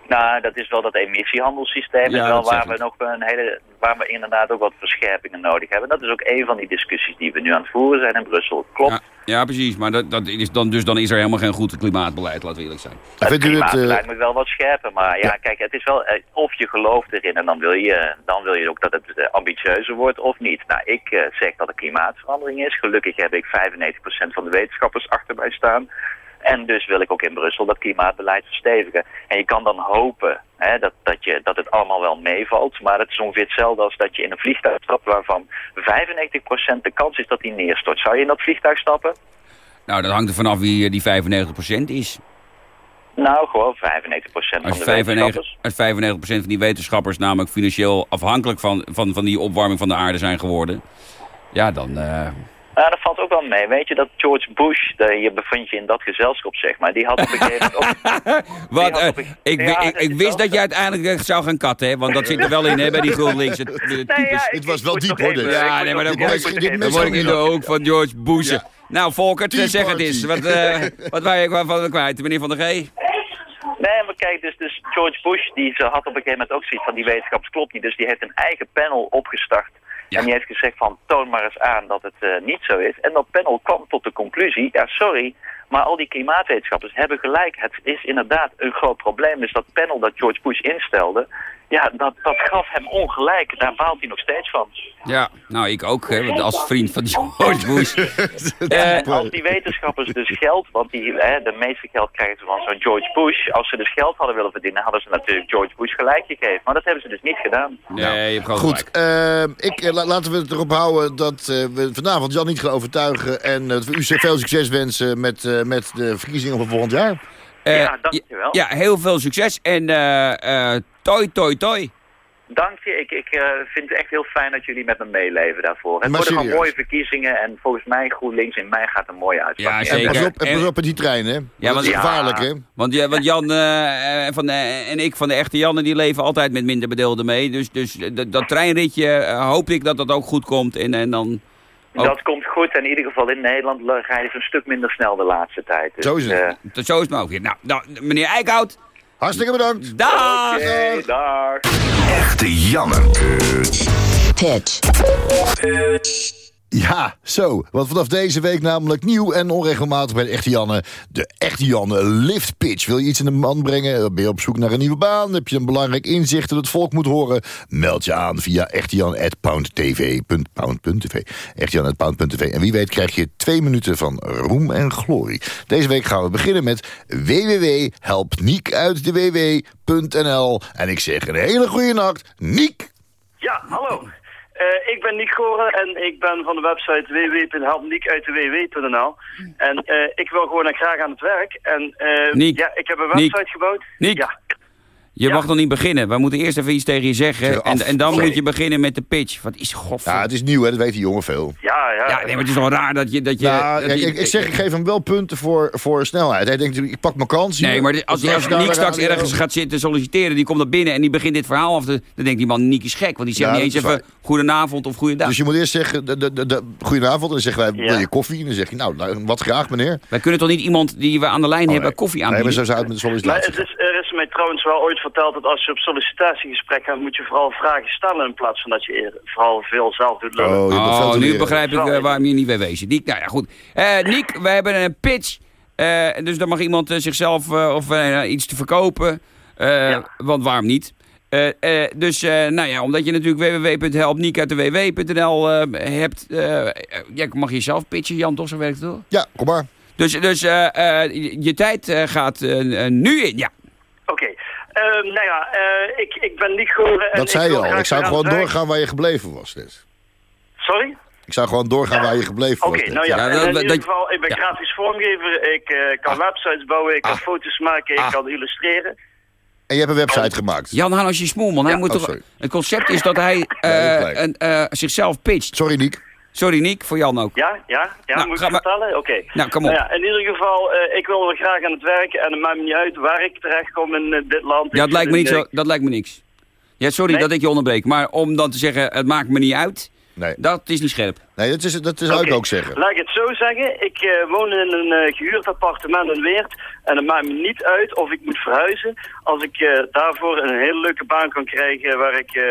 Nou, dat is wel dat emissiehandelssysteem Ja, wel waar we nog een hele, waar we inderdaad ook wat verscherpingen nodig hebben. Dat is ook een van die discussies die we nu aan het voeren zijn in Brussel. Klopt. Ja, ja precies. Maar dat, dat is dan, dus dan is er helemaal geen goed klimaatbeleid, laten we eerlijk zijn. Vindt u het... klimaatbeleid eh, moet wel wat scherper. Maar ja, kijk, het is wel eh, of je gelooft erin en dan wil je, dan wil je ook dat het eh, ambitieuzer wordt of niet. Nou, ik zeg dat er klimaatverandering is. Gelukkig heb ik 95% van de wetenschappers achter mij staan. En dus wil ik ook in Brussel dat klimaatbeleid verstevigen. En je kan dan hopen hè, dat, dat, je, dat het allemaal wel meevalt. Maar het is ongeveer hetzelfde als dat je in een vliegtuig stapt waarvan 95% de kans is dat die neerstort. Zou je in dat vliegtuig stappen? Nou, dat hangt er vanaf wie eh, die 95% is. Nou, gewoon 95% van Als de 95, wetenschappers. als 95% van die wetenschappers namelijk financieel afhankelijk van, van, van die opwarming van de aarde zijn geworden... Ja, dan... eh, Nou, dat valt ook wel mee. Weet je dat George Bush, de, je bevond je in dat gezelschap, zeg maar, die had op een gegeven moment ook... Wat, eh, een- ik, Ja, ik, wist dat jij uiteindelijk zou gaan katten, hè? Want dat zit er wel in, hè, bij die GroenLinks. Het, het Nee, ja, was wel diep, hoor, dit. Ja, nee, maar dan word ik in de hoek van George Bush. Ja. Nou, Volkert, zeg het eens. Wat, eh, wat waar je van kwijt, meneer Van der G? Nee, maar kijk, dus, dus George Bush die ze had op een gegeven moment ook zoiets van die wetenschappers klopt niet. Dus die heeft een eigen panel opgestart. En die heeft gezegd van toon maar eens aan dat het eh, niet zo is. En dat panel kwam tot de conclusie, ja sorry, maar al die klimaatwetenschappers hebben gelijk. Het is inderdaad een groot probleem. Dus dat panel dat George Bush instelde, ja, dat, dat gaf hem ongelijk. Daar baalt hij nog steeds van. Ja, nou, ik ook, hè, want als vriend van George Bush. Eh, Als die wetenschappers dus geld, want die, hè, de meeste geld krijgen ze van zo'n George Bush. Als ze dus geld hadden willen verdienen, hadden ze natuurlijk George Bush gelijk gegeven. Maar dat hebben ze dus niet gedaan. nee, je hebt gewoon Goed, gelijk. eh, ik, eh, la- laten we het erop houden dat eh, we vanavond Jan niet gaan overtuigen... en eh, dat we u veel succes wensen met, eh, met de verkiezingen van volgend jaar. Eh, ja, dankjewel. Ja, heel veel succes en eh eh toi, toi, toi. Dank je. Ik, ik eh, vind het echt heel fijn dat jullie met me meeleven daarvoor. Het Maar worden gewoon mooie verkiezingen en volgens mij GroenLinks in mei gaat een mooie uitslag. Ja, En zeker. pas op, en pas En- op met die trein, hè? Ja, dat want- is Ja. gevaarlijk, hè? Want, ja, want Jan eh, eh, van de, en ik van de echte Janne, die leven altijd met minder bedeelden mee. Dus, dus dat, dat treinritje hoop ik dat dat ook goed komt. En, en dan... ook- Dat komt goed en in ieder geval in Nederland rijden ze een stuk minder snel de laatste tijd. Dus, Zo is het. eh, dat- zo is het maar ook weer. Nou, nou, meneer Eickhout, Hartstikke bedankt. dag! Oké, dag. Echte Janne. Pitch. Ja, zo. Want vanaf deze week namelijk nieuw en onregelmatig bij de Echte Janne. De Echte Janne Lift Pitch. Wil je iets in de man brengen? Ben je op zoek naar een nieuwe baan? Heb je een belangrijk inzicht dat het volk moet horen? Meld je aan via echtejan.poundtv.pound.tv echtejan.pound.tv En wie weet krijg je twee minuten van roem en glorie. Deze week gaan we beginnen met www.helpniekuitdeww.nl En ik zeg een hele goede nacht, Niek. Ja, hallo. Eh, ik ben Nick Goren en ik ben van de website www.helpniekuitdeww.nl. En eh, ik wil gewoon graag aan het werk. En eh, Niek. ja, ik heb een Niek. website gebouwd. Niek. Ja, Je mag nog niet beginnen. We moeten eerst even iets tegen je zeggen. En, en dan moet je beginnen met de pitch. Wat is god. Ja, het is nieuw, hè? dat weet die jongen veel. Ja, ja. Ja, nee, maar het is wel raar dat je... Dat je, Nou, dat kijk, je- ik, ik zeg, ik geef hem wel punten voor, voor snelheid. Hij denkt, ik pak mijn kans. Nee, maar als, als naar Niek straks ergens gaat zitten solliciteren... die komt naar binnen en die begint dit verhaal af dan denkt die man, Niek is gek. Want die zegt Ja, niet eens even goedenavond of goeiedag. Dus je moet eerst zeggen, de, de, de, de- goedenavond. En dan zeggen wij, Ja. wil je koffie? En dan zeg je, nou, nou, wat graag meneer. Wij kunnen toch niet iemand die we aan de lijn hebben nee. koffie Nee, maar aanbieden? zo zou het met de sollicitatie het is, er is mij trouwens wel ooit verteld dat als je op sollicitatiegesprek gaat, moet je vooral vragen stellen in plaats van dat je vooral veel zelf doet lullen. Oh, Oh, nu leren. begrijp ik eh, waarom je niet bij wezen. Niek, nou ja, goed. Eh Niek, we hebben een pitch. Eh, dus dan mag iemand zichzelf eh, of eh, iets te verkopen. Eh, Ja. Want waarom niet? Eh, eh, dus, eh, nou ja, omdat je natuurlijk www.helpniek uit de www.nl eh, hebt. ja, mag je zelf pitchen, Jan, toch? Zo werkt het toch? Ja, kom maar. Dus, dus eh, eh, je- tijd eh, gaat nu in, ja. Oké. Ehm, nou ja, eh, ik, ik ben niet gehoren. en Dat zei je al. Ik zou gewoon doorgaan waar je gebleven was. Dus. Sorry? Ik zou gewoon doorgaan waar je gebleven Oké, was. net. nou ja, dat- in ieder geval, ik ben ja. grafisch vormgever, ik eh, kan websites bouwen, ik kan foto's maken, ik Ah. kan illustreren. En je hebt een website gemaakt. Jan Hannes je smoel, man. Hij moet Oh, toch, sorry. het concept is dat hij eh, een, eh, zichzelf pitcht. Sorry, Niek. Sorry, Niek, voor Jan ook. Ja, ja, ja, Nou, moet ik vertellen? Oké. Nou, kom op. Nou ja, in ieder geval, eh, ik wil wel graag aan het werken en het maakt me niet uit waar ik terechtkom in eh, dit land. Ja, dat Ik lijkt me niet zo, dat lijkt me niks. Ja, sorry Nee? dat ik je onderbreek. Maar om dan te zeggen, het maakt me niet uit, Nee, dat is niet scherp. nee dat, is, dat zou ik Oké. ook zeggen. Laat ik het zo zeggen. Ik eh, woon in een eh, gehuurd appartement in Weert. En het maakt me niet uit of ik moet verhuizen. Als ik eh, daarvoor een hele leuke baan kan krijgen waar ik, eh,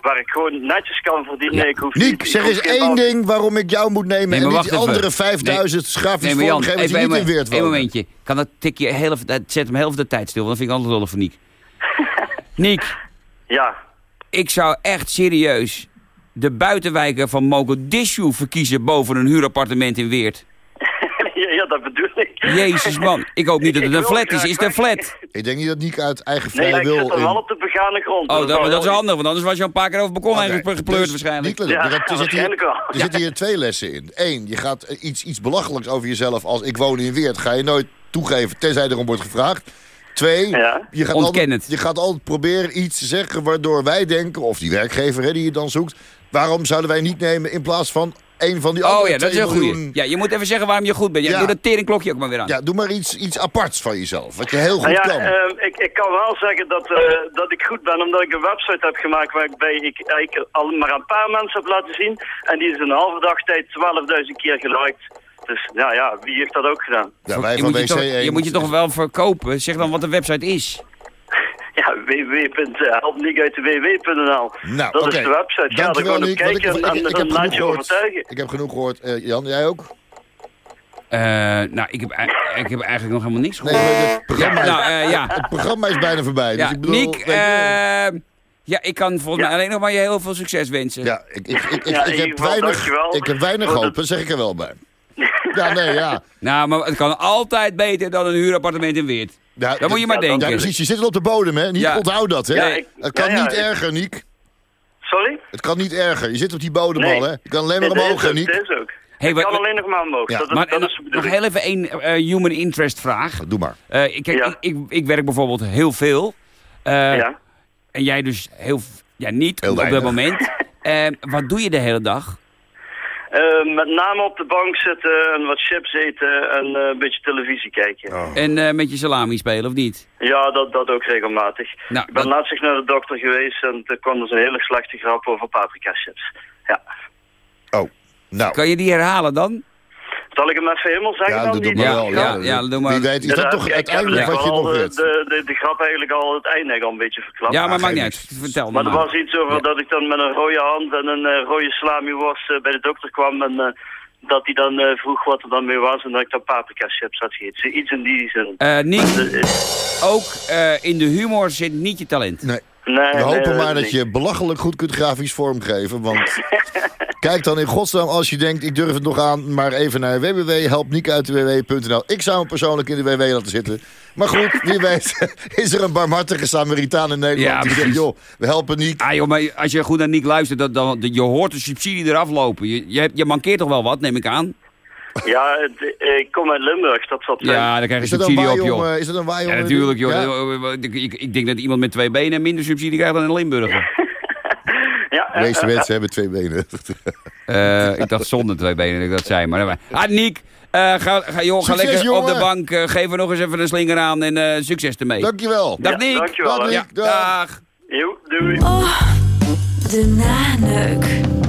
waar ik gewoon netjes kan verdienen. Ik hoef Niek, niet, zeg ik eens één ding waarom ik jou moet nemen... Nee, en niet die even. andere 5000 grafisch Nee, maar Jan, vormgevers even die niet in een, Weert een wonen. momentje. Kan dat tikje heel even, dat zet hem heel de tijd stil, want dan vind ik altijd lullig voor Niek. Niek, Ja, ik zou echt serieus de buitenwijken van Mogadishu verkiezen boven een huurappartement in Weert. Dat bedoel ik. Jezus man, ik hoop niet dat het Ik een flat is. Is het een weg. flat? Ik denk niet dat Niek uit eigen Nee, vrije ik zit wil... er in- wel op de begane grond. Oh, dat, is handig, want anders was je al een paar keer over het balkon heen gepleurd dus, waarschijnlijk. Niek, Ja, er, er, zitten waarschijnlijk hier, wel. er zitten hier twee lessen in. Eén, je gaat iets, iets belachelijks over jezelf als ik woon in Weert. Ga je nooit toegeven, tenzij erom wordt gevraagd. Twee, Ja. je, gaat altijd, je gaat altijd proberen iets te zeggen waardoor wij denken... of die werkgever hè, die je dan zoekt... waarom zouden wij niet nemen in plaats van een van die andere Oh ja, dat is 2 een miljoen? Ja, je moet even zeggen waarom je goed bent. Ja, Ja. Doe dat teringklokje ook maar weer aan. Ja, doe maar iets, iets aparts van jezelf, wat je heel goed Nou ja, kan. ehm, ik, ik kan wel zeggen dat, eh, dat ik goed ben, omdat ik een website heb gemaakt waarbij ik eigenlijk al maar een paar mensen heb laten zien. En die is in een halve dag tijd 12.000 keer geliked. Dus nou ja, wie heeft dat ook gedaan? ja, wij je, van moet je, toch, WC1 je moet je toch wel verkopen. Zeg dan wat de website is. Ja, www.helpniekuitdeww.nl Nou, Dat is de website. Ga er Dankjewel, gewoon op ik- kijken ik- en, ik- ik heb dan laat genoeg je gehoord. overtuigen. Ik heb genoeg gehoord. Eh, Jan, jij ook? Eh, nou, ik heb, ik heb eigenlijk nog helemaal niks gehoord. het programma, nou, is, eh, ja. het programma is bijna voorbij. ja, dus ik bedoel, Niek, eh, ja, ik kan volgens mij alleen nog maar je heel veel succes wensen. ja, ik, ik, ik, ik, Ja, ik heb weinig, ik heb weinig hoop, dat zeg ik er wel bij. Ja, nee, ja. Nou, maar het kan altijd beter dan een huurappartement in Weert. Ja Dat moet je maar denken. Ja, precies. Je zit al op de bodem, hè? Niet Ja. onthoud dat, hè? Het kan ja, ja, niet erger, Niek. Sorry? Het kan niet erger. Je zit op die bodem Nee. al, hè? Je kan alleen maar omhoog, ook, Niek? dat is ook. Hey, kan alleen nog maar omhoog. Ja. Dat, is- Maar dat is nog heel even één eh, human interest vraag. Doe maar. Eh, ik, kijk, Ja. ik, ik, ik werk bijvoorbeeld heel veel. Eh, Ja. En jij dus heel, ja, niet Heel op dat moment. Wat doe je de hele dag? Eh, met name op de bank zitten en wat chips eten en eh, een beetje televisie kijken. Oh. En eh, met je salami spelen, of niet? Ja, dat, dat ook regelmatig. Nou, ik ben dat- laatst naar de dokter geweest en toen kwam er zo'n hele slechte grap over paprika chips. Ja. Oh, nou. Kan je die herhalen dan? Zal ik hem even helemaal zeggen Ja, dan? dat doe die- maar Ja, wel. ja, ja, doe maar. Wie weet is Ja, dat toch kijk, uiteindelijk ik heb wat je nog de, redt. de, de, de grap eigenlijk al het einde al een beetje verklapt. Ja, maar maakt niet uit. Vertel Maar er was iets over Ja. dat ik dan met een rode hand en een eh, rode salami-worst eh, bij de dokter kwam. En eh, dat hij dan eh, vroeg wat er dan mee was en dat ik dan paprika chips had gegeten. Iets in die zin. Eh, Niek, Dat is- ook eh, in de humor zit niet je talent. Nee. Nee, We nee, hopen maar dat niet. je belachelijk goed kunt grafisch vormgeven. Want kijk dan in godsnaam als je denkt... ik durf het nog aan, maar even naar www.helpniekuitdeww.nl. Ik zou hem persoonlijk in de WW laten zitten. Maar goed, wie weet is er een barmhartige Samaritaan in Nederland... Ja, die zegt, joh, we helpen niet. Ah joh, maar als je goed naar Niek luistert, dan, dan, je hoort de subsidie eraf lopen. Je, je mankeert toch wel wat, neem ik aan? Ja, het- ik kom uit Limburg, dat zat. Ja, dan krijg je subsidie op, joh. eh, is dat een waaijong? Ja, natuurlijk, joh. Ja? Ik, ik, ik denk dat iemand met twee benen minder subsidie krijgt dan een Limburger. Ja, De meeste mensen hebben twee benen. Eh, ik dacht zonder twee benen dat ik dat zei. Maar, ah, Niek, eh, ga, ga, joh, ga lekker op de bank. eh, geef er nog eens even een slinger aan en eh, succes ermee. Dankjewel. Dag Ja, Niek. dankjewel, Dag, hè. Niek. Ja, Dag. dag. Jo, doei. De naneuk.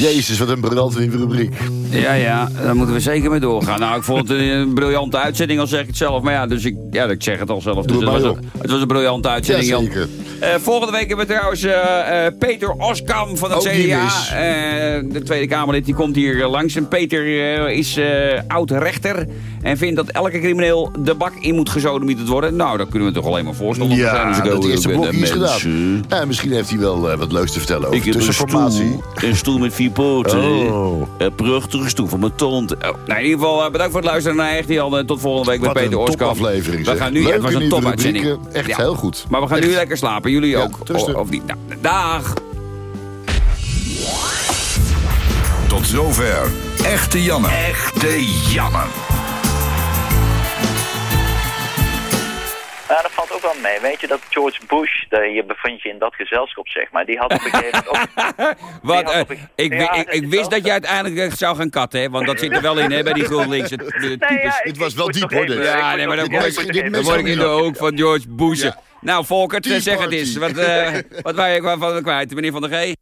Ja. Jezus, wat een briljante nieuwe rubriek. Ja, ja, daar moeten we zeker mee doorgaan. Nou, ik vond het een briljante uitzending, al zeg ik het zelf. Maar ja, dus ik, ja ik zeg het al zelf. Dus het, was een, het was een briljante uitzending, Jan. Jazeker. Eh, volgende week hebben we trouwens eh, eh, Peter Oskam van het Ook CDA. Eh, de Tweede Kamerlid die komt hier langs. En Peter is eh, oud-rechter en vindt dat elke crimineel de bak in moet gezodemieterd worden. Nou, daar kunnen we toch alleen maar voorstellen. Ja, dat hoop, eerste eh, blokje is gedaan. Ja, misschien heeft hij wel wat leuks te vertellen over Ik heb een tussenformatie. stoel, een stoel met vier poten. Oh. Een prachtige stoel van mijn tante. Oh, nou, in ieder geval eh, bedankt voor het luisteren naar Echt Jan. En tot volgende week met Peter een Oskam. topaflevering, We zeg. gaan nu, ja, het was een topuitzending. Echt Ja. heel goed. Maar we gaan nu lekker slapen. Jullie Ja, ook. rusten. O- of niet? Nou, dag. Tot zover. Echte Janne. Echte Janne. Nou, dat valt ook wel mee. Weet je dat George Bush, de, je bevond je in dat gezelschap, zeg maar, die had op een gegeven moment ook... Wat, eh, ik, Ja, ik, wist dat je uiteindelijk eh, zou gaan katten, hè? Want dat zit er wel in, hè, bij die GroenLinks. Het, de Nee, types. ja, Het ik- was wel diep, hoor, Ja, nee, maar dan word ik dan word in de hoek van George Bush. Ja. Nou, Volkert, zeg het eens. Wat, eh wat wij van kwijt, meneer Van der G?